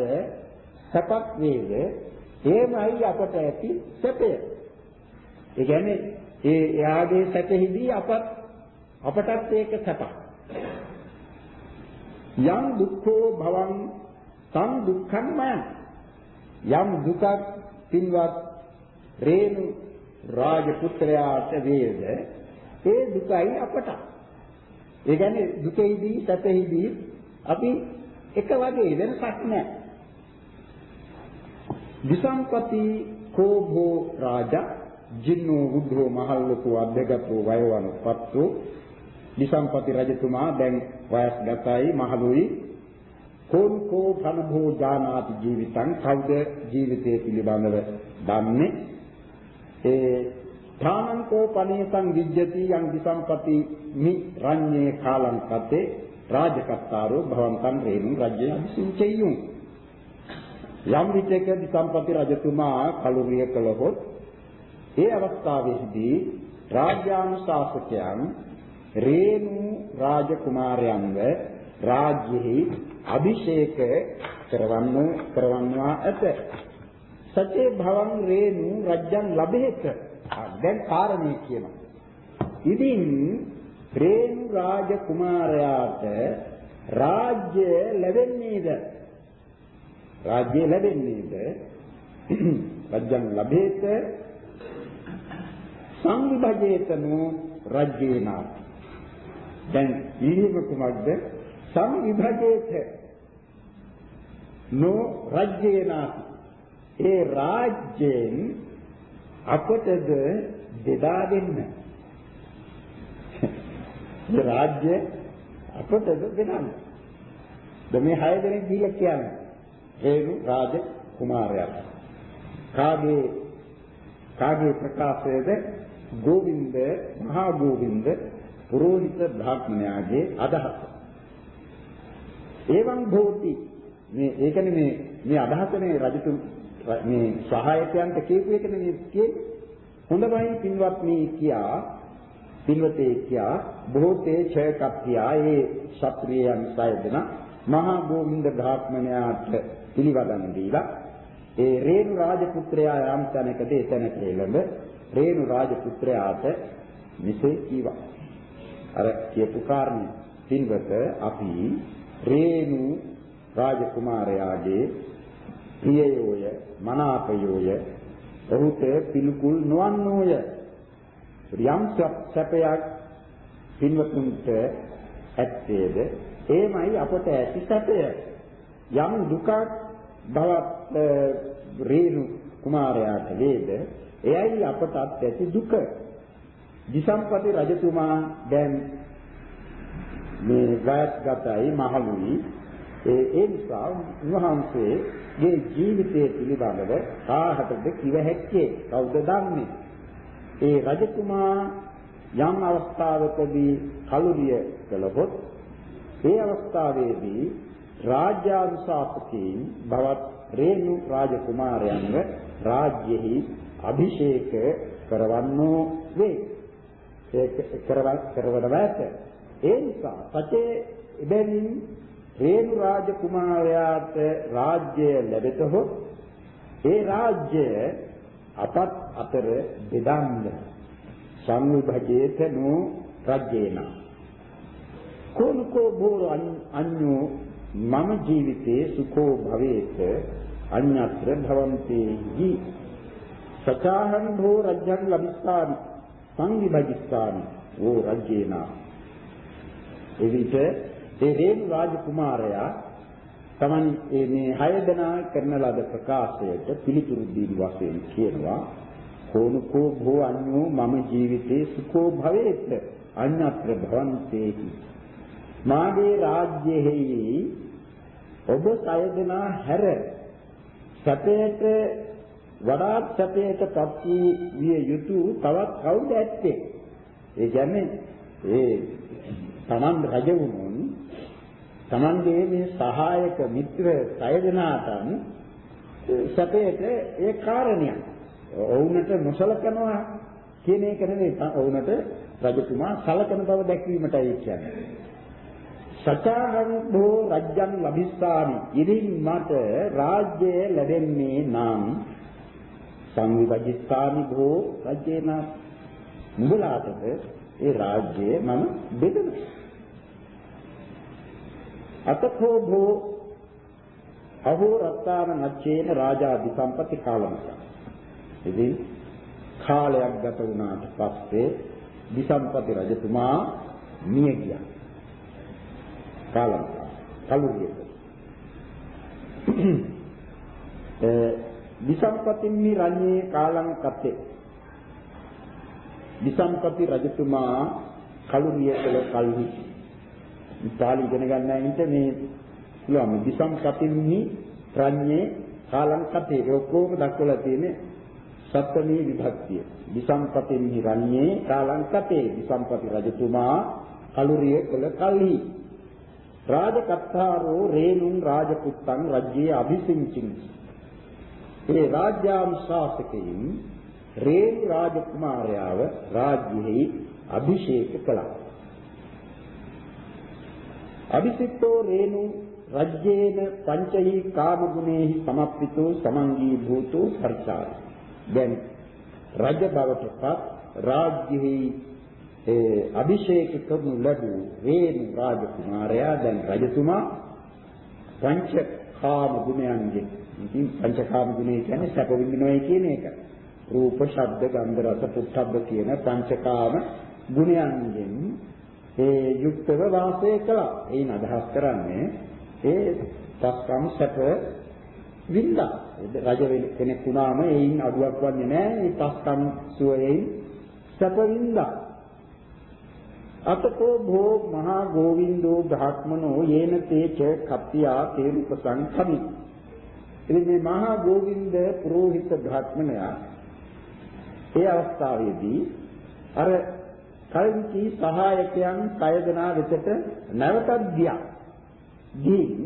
සපක් වේද එමයි අපට ඇති සැපය. ඒ කියන්නේ ඒ එයාගේ සැපෙහිදී අපත් අපටත් ඒක සැපක්. යම් දුක්ඛෝ භවං තං දුක්ඛං මයං යම් දුකක් පින්වත් රේණු රාජ පුත්‍රයාට වේද ඒ දුකයි අපට. ඒ කියන්නේ දුකෙහිදී සැපෙහිදී අපි එක වගේ වෙනසක් නැහැ. විසම්පති කෝභෝ රාජා ජින්නෝ බුද්ධෝ මහල්ලකෝ අධ්‍යගතෝ වයවනුපත්තෝ විසම්පති රජතුමා දැන් වයස්ගතයි මහලුයි. කෝන්කෝ ධනභෝ ඥානාති ජීවිතං? කවුද ජීවිතය පිළිබඳව දන්නේ? ඒ ථානංකෝ පනේසං විජ්ජති යං විසම්පති මි රඤ්ඤේ කාලං කතේ රාජකත්තාරෝ භවන්තං රේණු රජ්‍ය අභිසිංචෙය්‍යුම් යම් විටක සම්පති රජතුමා කලුරිය කළහොත් ඒ අවස්ථාවේදී රාජ්‍යානුශාසකයන් රේණු රාජකුමාරයන්ව රාජ්‍යෙහි අභිෂේක කරවන්න කරවන්නවා ඇත. සචේ භවං රේණු රජ්‍යං ලැබෙහෙත. දැන් කාරණේ කියනවා. ඉදින් රේණු රාජ කුමාරයාට රාජ්‍ය ලැබෙන්නේද? රාජ්‍ය ලැබෙන්නේද? රජ්‍යං ලැබෙහෙත සංවිභජේතනෝ රජ්‍යේනා. දැන් ඊළිම කුමක්ද සංවිභජේත. නෝ රජ්‍යේනාති ඒ රාජ්‍යයෙන් අපටද බෙදා දෙන්න. ඒ රාජ්‍ය අපටද දෙන්න දැන් මේ හය දෙනෙක් දීලා කියන්නේ. රේණු රාජ කුමාරයා කාගේ කාගේ ප්‍රකාශයේද ගෝවින්ද මහා ගෝවින්ද පුරෝහිත බ්‍රාහ්මණයාගේ අදහස. එවං භෝති මේ ඒ කියන්නේ මේ මේ අදහසනේ රජතුන් මේ සහායකයන්ට කියපු එකනේ මේ කියන්නේ. හොඳමයි පින්වත්නි කියා පින්වතේ කියා බොහෝතේ ඡයකප්පියා ඒ ශාත්‍රීයයන් සයදෙන මහා ගෝවින්ද බ්‍රාහ්මණයාට පිළිවදන් දීලා ඒ රේණු රාජපුත්‍රයා යම් තැනකදී එතනට එළඹ රේණු රාජපුත්‍රයාට මෙසේ කීවා. අර කියපු කාරණේ පින්වත අපි රේණු රාජකුමාරයාගේ ප්‍රියයෝය මනාපයෝය ඔහුට පිළිකුල් නොවන්නෝය. යම් සැපයක් පින්වතුන්ට ඇත්තේද එමයි අපට ඇති සැපය. යම් දුකක් බවත් රේණු කුමාරයාට වේද? එයයි අපට ඇති දුක. දිසම්පති රජතුමා දැන් මේ වයස්ගතයි මහලුයි ඒ ඒ නිසා උන්වහන්සේගේ ජීවිතය පිළිබඳව කාහටද කිව හැක්කේ? කවුද දන්නේ? ඒ රජතුමා යම් අවස්ථාවකදී කලුරිය කළහොත් ඒ අවස්ථාවේදී රාජ්‍යානුශාසකයන් බවත් රේණු රාජකුමාරයන්ව රාජ්‍යෙහි අභිෂේක කරවන්නෝ වේ. ඒක කරවත් කරවන වැට. ඒ නිසා සතේ එබැවින් රේණු රාජකුමාරයාට රාජ්‍ය ලැබෙතහොත් ඒ රාජ්‍ය අපත් අතර බෙදන්න සංවිභජේතනෝ රජ්‍යේන කෝනකෝ බෝර අඤ්ඤෝ මම ජීවිතේ සුඛෝ භවේත අඤ්ඤත්‍ර භවන්තේ යි සචාහං භෝ රජ්‍යං ලබිස්සාමි। සංවිභජිස්සාමි। ඕ රජ්‍යේනා එවිට ඒ රේණු රාජකුමාරයා තමන් මේ හය දෙනා කරන ලද ප්‍රකාශයට පිළිතුරු දීම වශයෙන් කියනවා කෝනුකෝ භෝ අඤ්ඤෝ මම ජීවිතේ සුඛෝ භවේත් අඤ්ඤත්‍ර භවන්තේහි මාගේ රාජ්‍යෙහි ඔබ සය දෙනා හැර සතේට වඩාත් සැපයටපත් විය යුතු තවත් කවුද ඇත්තේ? ඒ කියන්නේ ඒ තමන් රජ වුණොත් තමන්ගේ මේ සහායක මිත්‍ර සය දෙනාටන් සැපයට ඒ කාරණයක්. ඔවුන්ට නොසලකනවා කියන එක නෙවෙයි ඔවුන්ට රජතුමා සලකන බව දැක්වීමටයි කියන්නේ. සචාහං භෝ රජ්‍යං ලබිස්සාමි. ඉතින් මට රාජ්‍ය ලැබෙන්නේ නම් සංවිභජිස්සාමි භෝ රජ්‍යේන නුඹලාටද ඒ රාජ්‍යය මම බෙදනවා. අතකෝ භෝ අහෝ රත්තාන නච්චේන රාජා දිසම්පති කාලමක. ඉතින් කාලයක් ගත වුණාට පස්සේ දිසම්පති රජතුමා මිය ගියා. කාලමක. කලුරියට. (clears throat) විසම්පතින්නි රඤ්ඤේ කාලං කත්තේ. විසම්පති රජතුමා කලුරිය කළ කල්හි. පාලි ඉගෙන ගන්නයින්ට මේ පුළුවන්. විසම්පතින්නි රඤ්ඤේ කාලං කත්තේ. ඒ ඔක්කොම දක්වලා තියෙන්නේ සත්ත්වමී විභක්තිය. විසම්පතින්නි රඤ්ඤේ කාලං කත්තේ. විසම්පති රජතුමා කලුරිය කළ කල්හි. රාජකත්තාරෝ රේණුන් රාජපුත්තන් රජ්‍යයේ අභිසිංචින් ඒ රාජ්‍යානුශාසකයින් රේණු රාජකුමාරයාව රාජ්‍යෙහි අභිෂේක කළා. අභිසිතෝ රේණු රජ්‍යේන පංචහි කාම ගුණේහි සමප්පිතෝ සමංගී භූතෝ පරිචාර. දැන් රජ බවටපත් රාජ්‍යෙහි ඒ අභිෂේක කරනු ලැබූ රේණු රාජකුමාරයා දැන් රජතුමා පංච කාම ගුණයන්ගෙන් ඉතින් පංචකාම ගුණය කියන්නේ සැප විඳිනවයි කියන එක. රූප, ශබ්ද, ගන්ධ, රස, පුට්ඨබ්බ කියන පංචකාම ගුණයන්ගෙන් ඒ යුක්තව වාසය කළා. එයින් අදහස් කරන්නේ ඒ සක්කම් සැප වින්දා. රජ කෙනෙක් වුණාම එයින් අඩුවක් වන්නේ නැහැ. ඒ පස්කම් සුවයෙන් සැප වින්දා. අතකෝ භෝ මහා ගෝවින්දෝ බ්‍රහ්මනෝ යේන තේච කප්පියා තේරුපසං කමි. ඉතින් මේ මහා ගෝවින්ද පුරোহিত බ්‍රහ්මණයා ඒ අවස්ථාවේදී අර කල්කි සහායකයන් කය දෙනා වෙතට නැවතත් ගියා. ගිහින්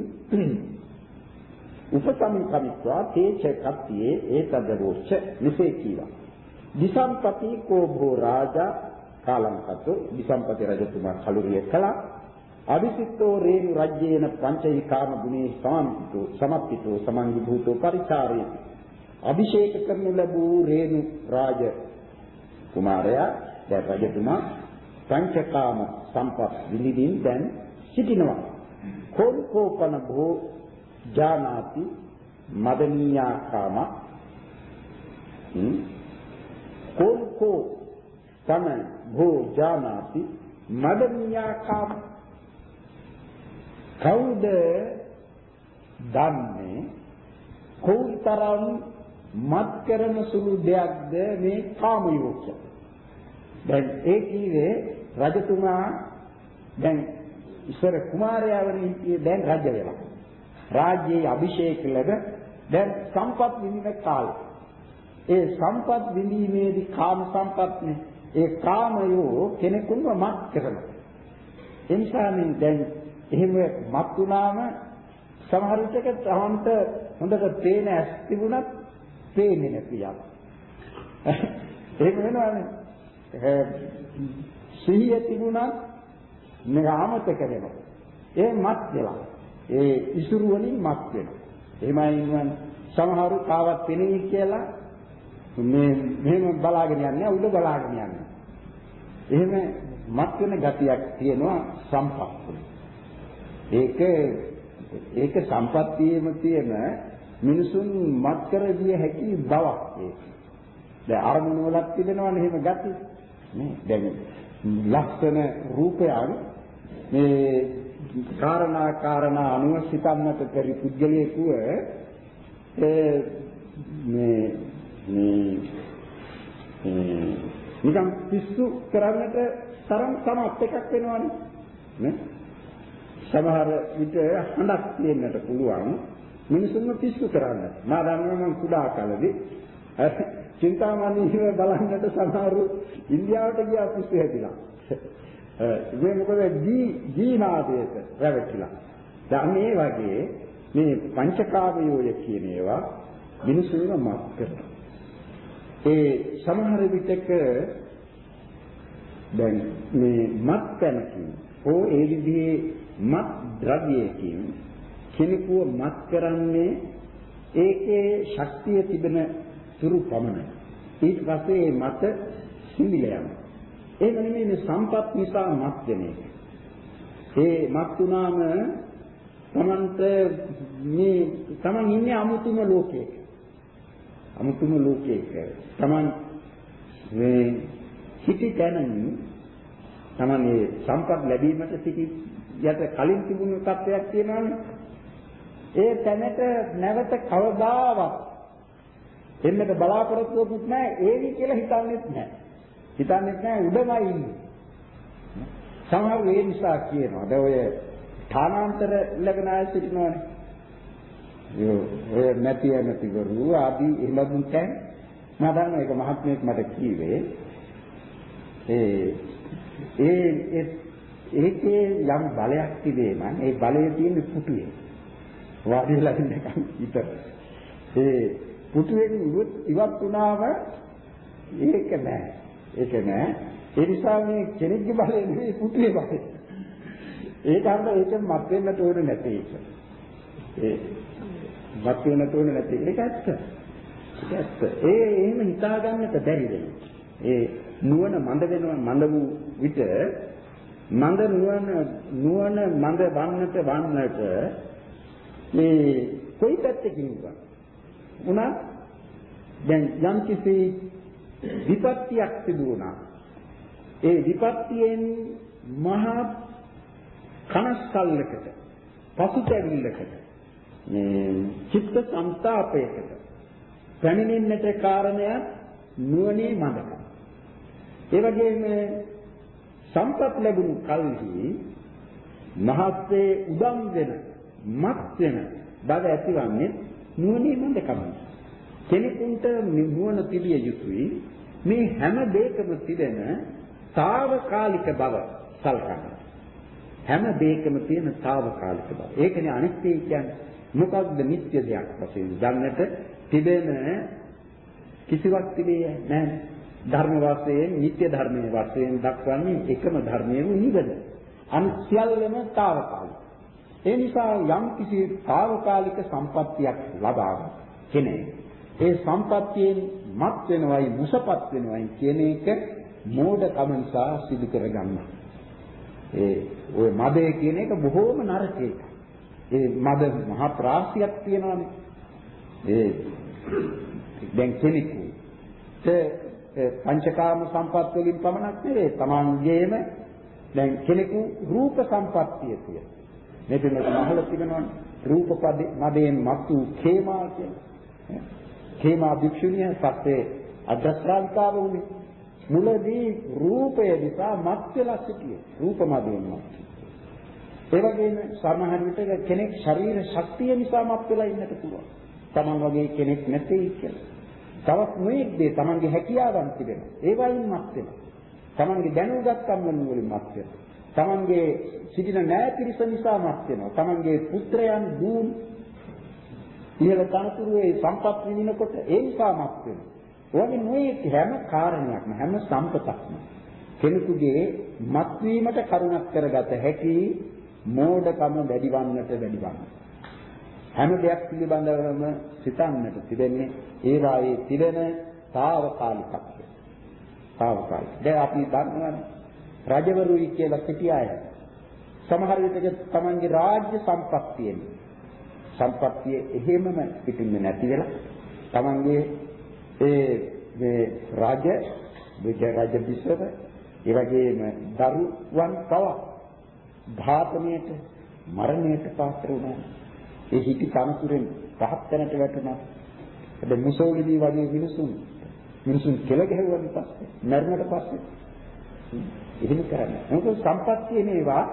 උපසම්කමිත්වා තේච කප්පියේ ඒතදරෝච්ච විසේ කීවා. දිසම්පති කෝ භෝ රාජා කාලංකතු දිසම්පති රජතුමා කලුරිය කළා. අවිසිතෝ රේණු රජ්‍යේන පංචෛ කාම ගුණේ සමන්විතෝ සමප්පිතෝ සමන්වි භූතෝ පරිචාරේ අභිෂේක කරනු ලැබූ රේණු රාජ කුමාරයා දැන් රජතුමා පංචකාම සම්පත් විලිදින් දැන් සිටිනවා. කෝල්කෝපන භෝ ජානාති මදනීයා කාම කෝල්කෝ තම භෝ ජානාති මදනීයා කාම කවුද දන්නේ කෝතරම් මත් කරන සුළු දෙයක්ද මේ කාම යෝක්ෂ දැන් ඒ කීවේ රජතුමා දැන් ඉස්සර කුමාරයාවනේ හිටියේ දැන් රජ වෙලා. රාජ්‍යයේ අභිෂේක ලැබ දැන් සම්පත් විඳින කාලේ. ඒ සම්පත් විඳීමේදී කාම සම්පත්නේ. ඒ කාමයෝ කෙනෙකුන්ව මත් කරනවා. එනිසා මේ දැන් එහෙම මත් වුණාම සමහර විටක තවන්ට හොඳට පේන ඇස් තිබුණත් පේන්නේ නැති යක්. එහෙම වෙනවානේ. සිහිය තිබුණත් නිරාමත කරනවා. ඒ මත් වෙලා. ඒ ඉසුරු වලින් මත් වෙනවා. එහෙමයි ඉන්නවනේ. සමහරු කාවත් පෙනෙයි කියලා මේ මෙහෙම බලාගෙන යන්නේ උඩ බලාගෙන යන්නේ. එහෙම මත් වෙන ගතියක් තියෙනවා සම්පත්. ඒක ඒක සම්පත්තියේම තියෙන මිනිසුන් මත් කර දිය හැකි බවක් ඒක. දැන් අරමුණු වලක් තිබෙනවනේ එහෙම ගති. නේ දැන් ලක්ෂණ රූපයන් මේ කාරණා කාරණා අනුව සිතන්නට පරි පුද්ගලයෙකුව ඒ මේ මේ නිකම් පිස්සු කරන්නට තරම් සමත් එකක් වෙනවනේ නේ සමහර විට හඬක් තියෙන්නට පුළුවන් මිනිසුන්ව පිස්සු කරන්න මා දන්නවා මම කුඩා කාලේදී චින්තාමණීව බලන්නට සමහරු ඉන්දියාවට ගියා පිස්සු හැදිලා. ඒ මොකද දී දීනාදයට රැවටිලා. දැන් මේ වගේ මේ පංචකාමයෝය කියන ඒවා මිනිසුන්ව මත් කරනවා. ඒ සමහර විටක දැන් මේ මත් පැනකින් ඕ ඒ විදිහේ මත් ද්‍රව්‍යයකින් කෙනෙකුව මත් කරන්නේ ඒකේ ශක්තිය තිබෙන සුරු පමණයි. ඊට පස්සේ මේ මත සිඳිල යනවා. ඒක නෙමෙයි මේ සම්පත් නිසා මත් වෙන එක. ඒ මත් වුණාම තමන්ට මේ තමන් ඉන්නේ අමුතුම ලෝකයක. අමුතුම ලෝකයක. තමන් මේ සිටි තැනින් තමන් මේ සම්පත් ලැබීමට සිටි යට කලින් තිබුණු තත්ත්වයක් තියෙනවානේ. ඒ තැනට නැවත කවදාවත් එන්නට බලාපොරොත්තුවකුත් නැහැ ඒවි කියලා හිතන්නේත් නැහැ. හිතන්නේත් නැහැ උඩමයි ඉන්නේ. සමහර ඒ නිසා කියනවා. දැන් ඔය ථානාන්තර ලැබෙන අය සිටිනවනේ. යෝ ඔය නැති නැතිවරු ආදී එහෙමදුන් තැන් මම දන්නවා ඒක මහත්මයෙක් මට කීවේ ඒ ඒ ඒකේ යම් බලයක් තිබේ නම් ඒ බලය තියෙන පුටුවේ වාඩිලා ඉන්නකම් විතර ඒ පුටුවෙන් ඉවත් වුණාම ඒක නෑ. ඒක නෑ. ඒ නිසා මේ කෙනෙක්ගේ බලය නෙවෙයි පුතුගේ බලය. ඒක අන්න ඒකෙන් මත් වෙන්න තෝරන්නේ නැති එක. ඒ මත් වෙන්න තෝරන්නේ නැති ඒක ඇත්ත. ඒක ඇත්ත. ඒ එහෙම හිතා ගන්නට බැරි වෙයි. ඒ නුවණ මඳ වෙනවා මඳ වූ විට මඳ නුවණ නුවණ මඳ වන්නට වන්නට මේ කොයි පැත්තකින් වුණා දැන් යම් කිසි විපත්තියක් සිදු වුණා ඒ විපත්තියෙන් මහා කනස්සල්ලකට පසුතැවිල්ලකට මේ චිත්ත සංතාපයකට පැමිණෙන්නට කාරණයක් නුවණේ මඟක. ඒ වගේම සම්පත් ලැබුණු කල්හි මහත්යේ උදම් වෙන මත් වෙන බව ඇතිවන්නේ නුවණේ මඟකමයි. කෙනෙකුට නුවණ තිබිය යුතුයි මේ හැම දෙයකම තිබෙන తాවකාලික බව සලකන්න. හැම දෙයකම තියෙන తాවකාලික බව. ඒකනේ අනිත්‍ය කියන්නේ. මොකක්ද නිත්‍ය දෙයක් වශයෙන් ගන්නට තිබෙන කිසිවක් තිබේ නැහැ. ධර්ම වාසයෙන් නිත්‍ය ධර්මයේ වශයෙන් දක්වන්නේ එකම ධර්මයේ නිවන. අන් සියල්ලම తాවකාලික. ඒ නිසා යම් කිසි తాවකාලික සම්පත්තියක් ලබා කෙනෙක් ඒ සම්පත්තියෙන් මත් වෙනවයි මුසපත් වෙනවයි කියන එක මෝඩකම නිසා සිදු කරගන්නවා. ඒ ඔය මදේ කියන එක බොහෝම නරක එකක්. ඒ මද මහ ප්‍රාසියක් තියෙනවානේ. ඒ දැන් කෙනෙකුට පංචකාම සම්පත් වලින් පමණක් නෙවෙයි තමන්ගේම දැන් කෙනෙකු රූප සම්පත්තිය තියෙන. මේ දෙන්නට අහලා තිබෙනවනේ රූප මදයෙන් මතු khේමා කියන. khේමා භික්ෂුණිය සත්‍යේ අධ්‍යාත්මිකාව වුණේ. මුලදී රූපය නිසා මත් වෙලා සිටියේ. රූප මදයෙන් මත්. ඒ වගේම සමහර විට කෙනෙක් ශරීර ශක්තිය නිසා මත් වෙලා ඉන්නට පුළුවන්. තමන් වගේ කෙනෙක් නැtei කියලා. තවත් නොයෙක් දේ තමන්ගේ හැකියාවන් තිබෙනවා. ඒවයින් මත් වෙනවා. තමන්ගේ දැනුගත්කම් වලින් මත් වෙනවා. තමන්ගේ සිටින නෑ පිරිස නිසා මත් වෙනවා. තමන්ගේ පුත්‍රයන් දූන් ඉහළ තනතුරු ඒ සම්පත් විඳිනකොට ඒ නිසා මත් වෙනවා. ඔයගේ නොයෙක් හැම කාරණයක්ම හැම සම්පතක්ම කෙනෙකුගේ මත්වීමට කරුණක් කරගත හැකි මෝඩකම වැඩිවන්නට වැඩිවන්නට හැම දෙයක් පිළිබඳවම සිතන්නට තිබෙන්නේ ඒ වායේ තිබෙන తాවකාලිකත්වය. తాවකාලික. දැන් අපි දන්නවනේ රජවරුයි කියලා සිටිය අය. සමහර විටක තමන්ගේ රාජ්‍ය සම්පත්තියෙන් සම්පත්තිය එහෙමම පිටින්ම නැති වෙලා තමන්ගේ ඒ මේ රාජ විජය රාජ බිසව ඒ වගේම දරුවන් පව ඝාතනයට මරණයට පාත්‍ර වුණා. ඒ හිටි තනතුරෙන් පහත් තැනට වැටුණා. හැබැයි මුසෝලිනී වගේ මිනිසුන් මිනිසුන් කෙල ගැහුවන් පස්සේ මරණයට පස්සේ එහෙම කරන්නේ. මොකද සම්පත්තිය මේවා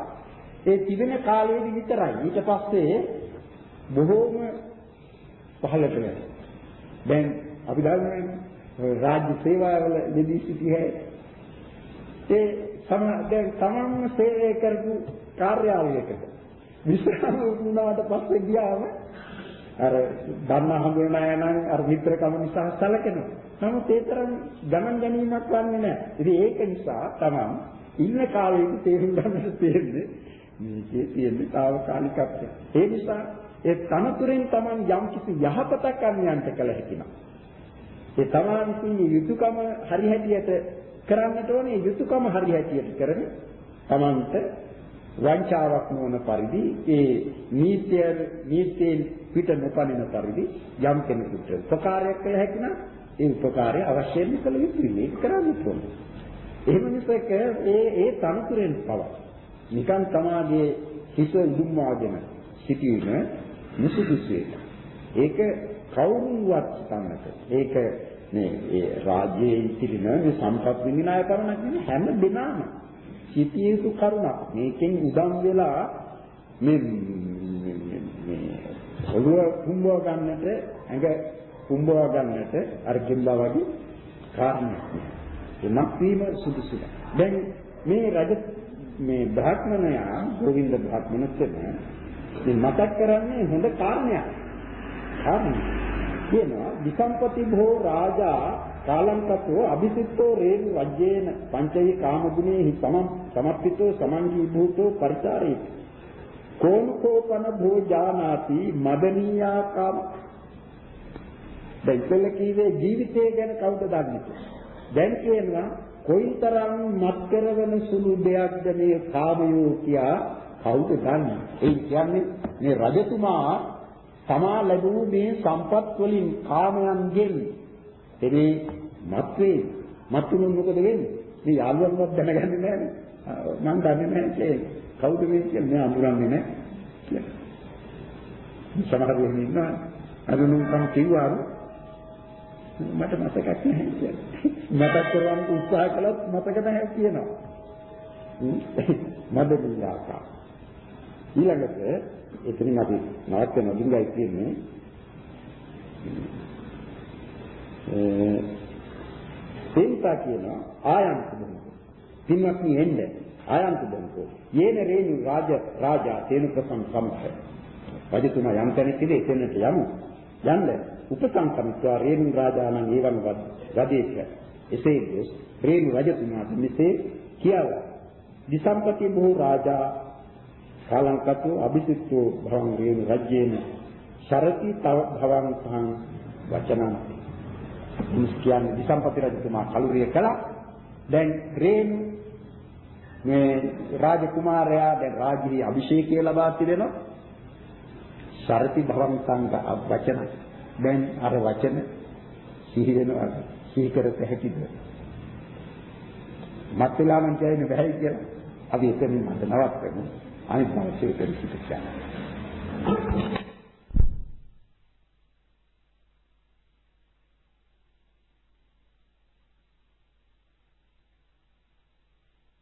ඒ තිබෙන කාලයේදී විතරයි. ඊට පස්සේ බොහෝම පහළට යනවා. දැන් අපි දන්නේ රාජ්‍ය සේවාවල යෙදී සිටියේ ඒ සම දැන් තමන්ම සේවය කරපු කාර්යාලයකට විශ්‍රාම වුණාට පස්සේ ගියාම අර ධර්ම හඳුනන අය නම් අර මිත්‍රකම නිසා සැලකෙනවා. නමුත් ඒ තරම් ගණන් ගැනීමක් වන්නේ නැහැ. ඉතින් ඒක නිසා තමයි ඉන්න කාලෙක තේරුම් ගන්නට තියෙන්නේ මේකේ තියෙන తాවකාලිකත්වය. ඒ නිසා ඒ තනතුරෙන් Taman යම් කිසි යහපතක් අන්‍යයන්ට කළ හැකියි. ඒ තමන් විසින් යුතුයකම හරි හැටියට කරන්නට ඕනේ යුතුයකම හරි හැටියට කරගෙන Tamanට වංචාවක් නොවන පරිදි ඒ නීත්‍ය නීතියෙන් පිට නොපනින පරිදි යම් කෙනෙකුට උපකාරයක් කළ හැකි නම් ඒ උපකාරය අවශ්‍යයෙන් කළ යුතුයි ඒක කරන්න ඕනේ. එහෙම නිසාක ඒ ඒ තනතුරෙන් පව නිකන් තමාගේ හිත උදුම්වාගෙන සිටීම මුසුදුසුයි. ඒක කවුරුවත් තනක. ඒක මේ ඒ රාජ්‍යයේ ඉතිරින මේ සම්පත් විඳින අය පමණක් නෙවෙයි හැම දිනම සිටිය යුතු කරුණක්. මේකෙන් උදම් වෙලා මේ මේ ඔළුව කුඹව ගන්නට ඇඟ කුඹව ගන්නට අර කිම්බා වගේ කාරණයක්. එමක් වීම සුදුසුද. දැන් මේ රජ මේ බ්‍රාහ්මණයා ගෝවින්ද බ්‍රාහ්මණත්වම මේ මතක් කරන්නේ හොඳ කාරණයක්. කාරණයක්. කියනවා විසම්පති භෝ රාජා කාලංකතෝ අபிසිට්ඨෝ රේණු වජ්ජේන පංචෛ කාමගුණේහි සමම් සමප්පිතෝ සමංගී භූතෝ පරිචාරේති. කෝනකෝපන භෝජානාති මදනීයා කාම දැන් ඉතල කීවේ ජීවිතය ගැන කවුද දන්නේ? දැන් කියනවා කොයිතරම් මත් කරවන සුළු දෙයක්ද මේ කාමයෝ කියා කවුද දන්නේ? ඒ කියන්නේ මේ රජතුමා තමා ලැබූ මේ සම්පත් වලින් කාමයන්ගෙන් එනේ මත් වේ මත්තුනොත් මොකද වෙන්නේ? මේ යාළුවන්වත් දැනගන්නේ නැහැ මම දන්නේ නැහැ කියන්නේ කවුද මේ කියන්නේ? අඳුරන්නේ නැහැ කියලා. සමහර වෙන්නේ ඉන්නවා. අනුනුකම් කිව්වාම මට මතකක් නැහැ කියන්නේ මතක් කරවන්න උත්සාහ කළත් මතක නැහැ කියනවා. මදමියාකා ඊළඟට එතනින් අපි නවත්වන ලිංගයි කියන්නේ තේන්තා කියනවා ආයන්ත බොහෝ. පින්වත්නි එන්න ආයන්ත බොහෝ. යේන රේණු රාජ රාජා තේන ප්‍රසං සම්පත. රජතුමා යම් තැනක ඉඳි එතනට යමු. යන්න උපසංකමිත්වා රේණු රාජානන් ඒවන් වදේක. එසේ ගොස් රේණු රජතුමාට මෙසේ කියවා. දිසම්පති බොහෝ රාජා කාලංකතෝ අபிසිට්ඨෝ භවං රේණු රජ්‍යේන සරති තව භවං පහං වචනං මිනිස් කියන්නේ දිසම්පති රජතුමා කලුරිය කළා. දැන් රේණු මේ රාජකුමාරයා දැන් රාජ්‍යයේ අභිෂේකය ලබා තිබෙනවා. සරති භවං සංඝ වචන. දැන් අර වචන සිහි වෙනවා. සිහි කරත හැකිද? මත් වෙලා නම් කියන්නේ බැහැ කියලා. අපි එතනින් මට නවත්තමු. අනිත් දවසේ උත්තර සිට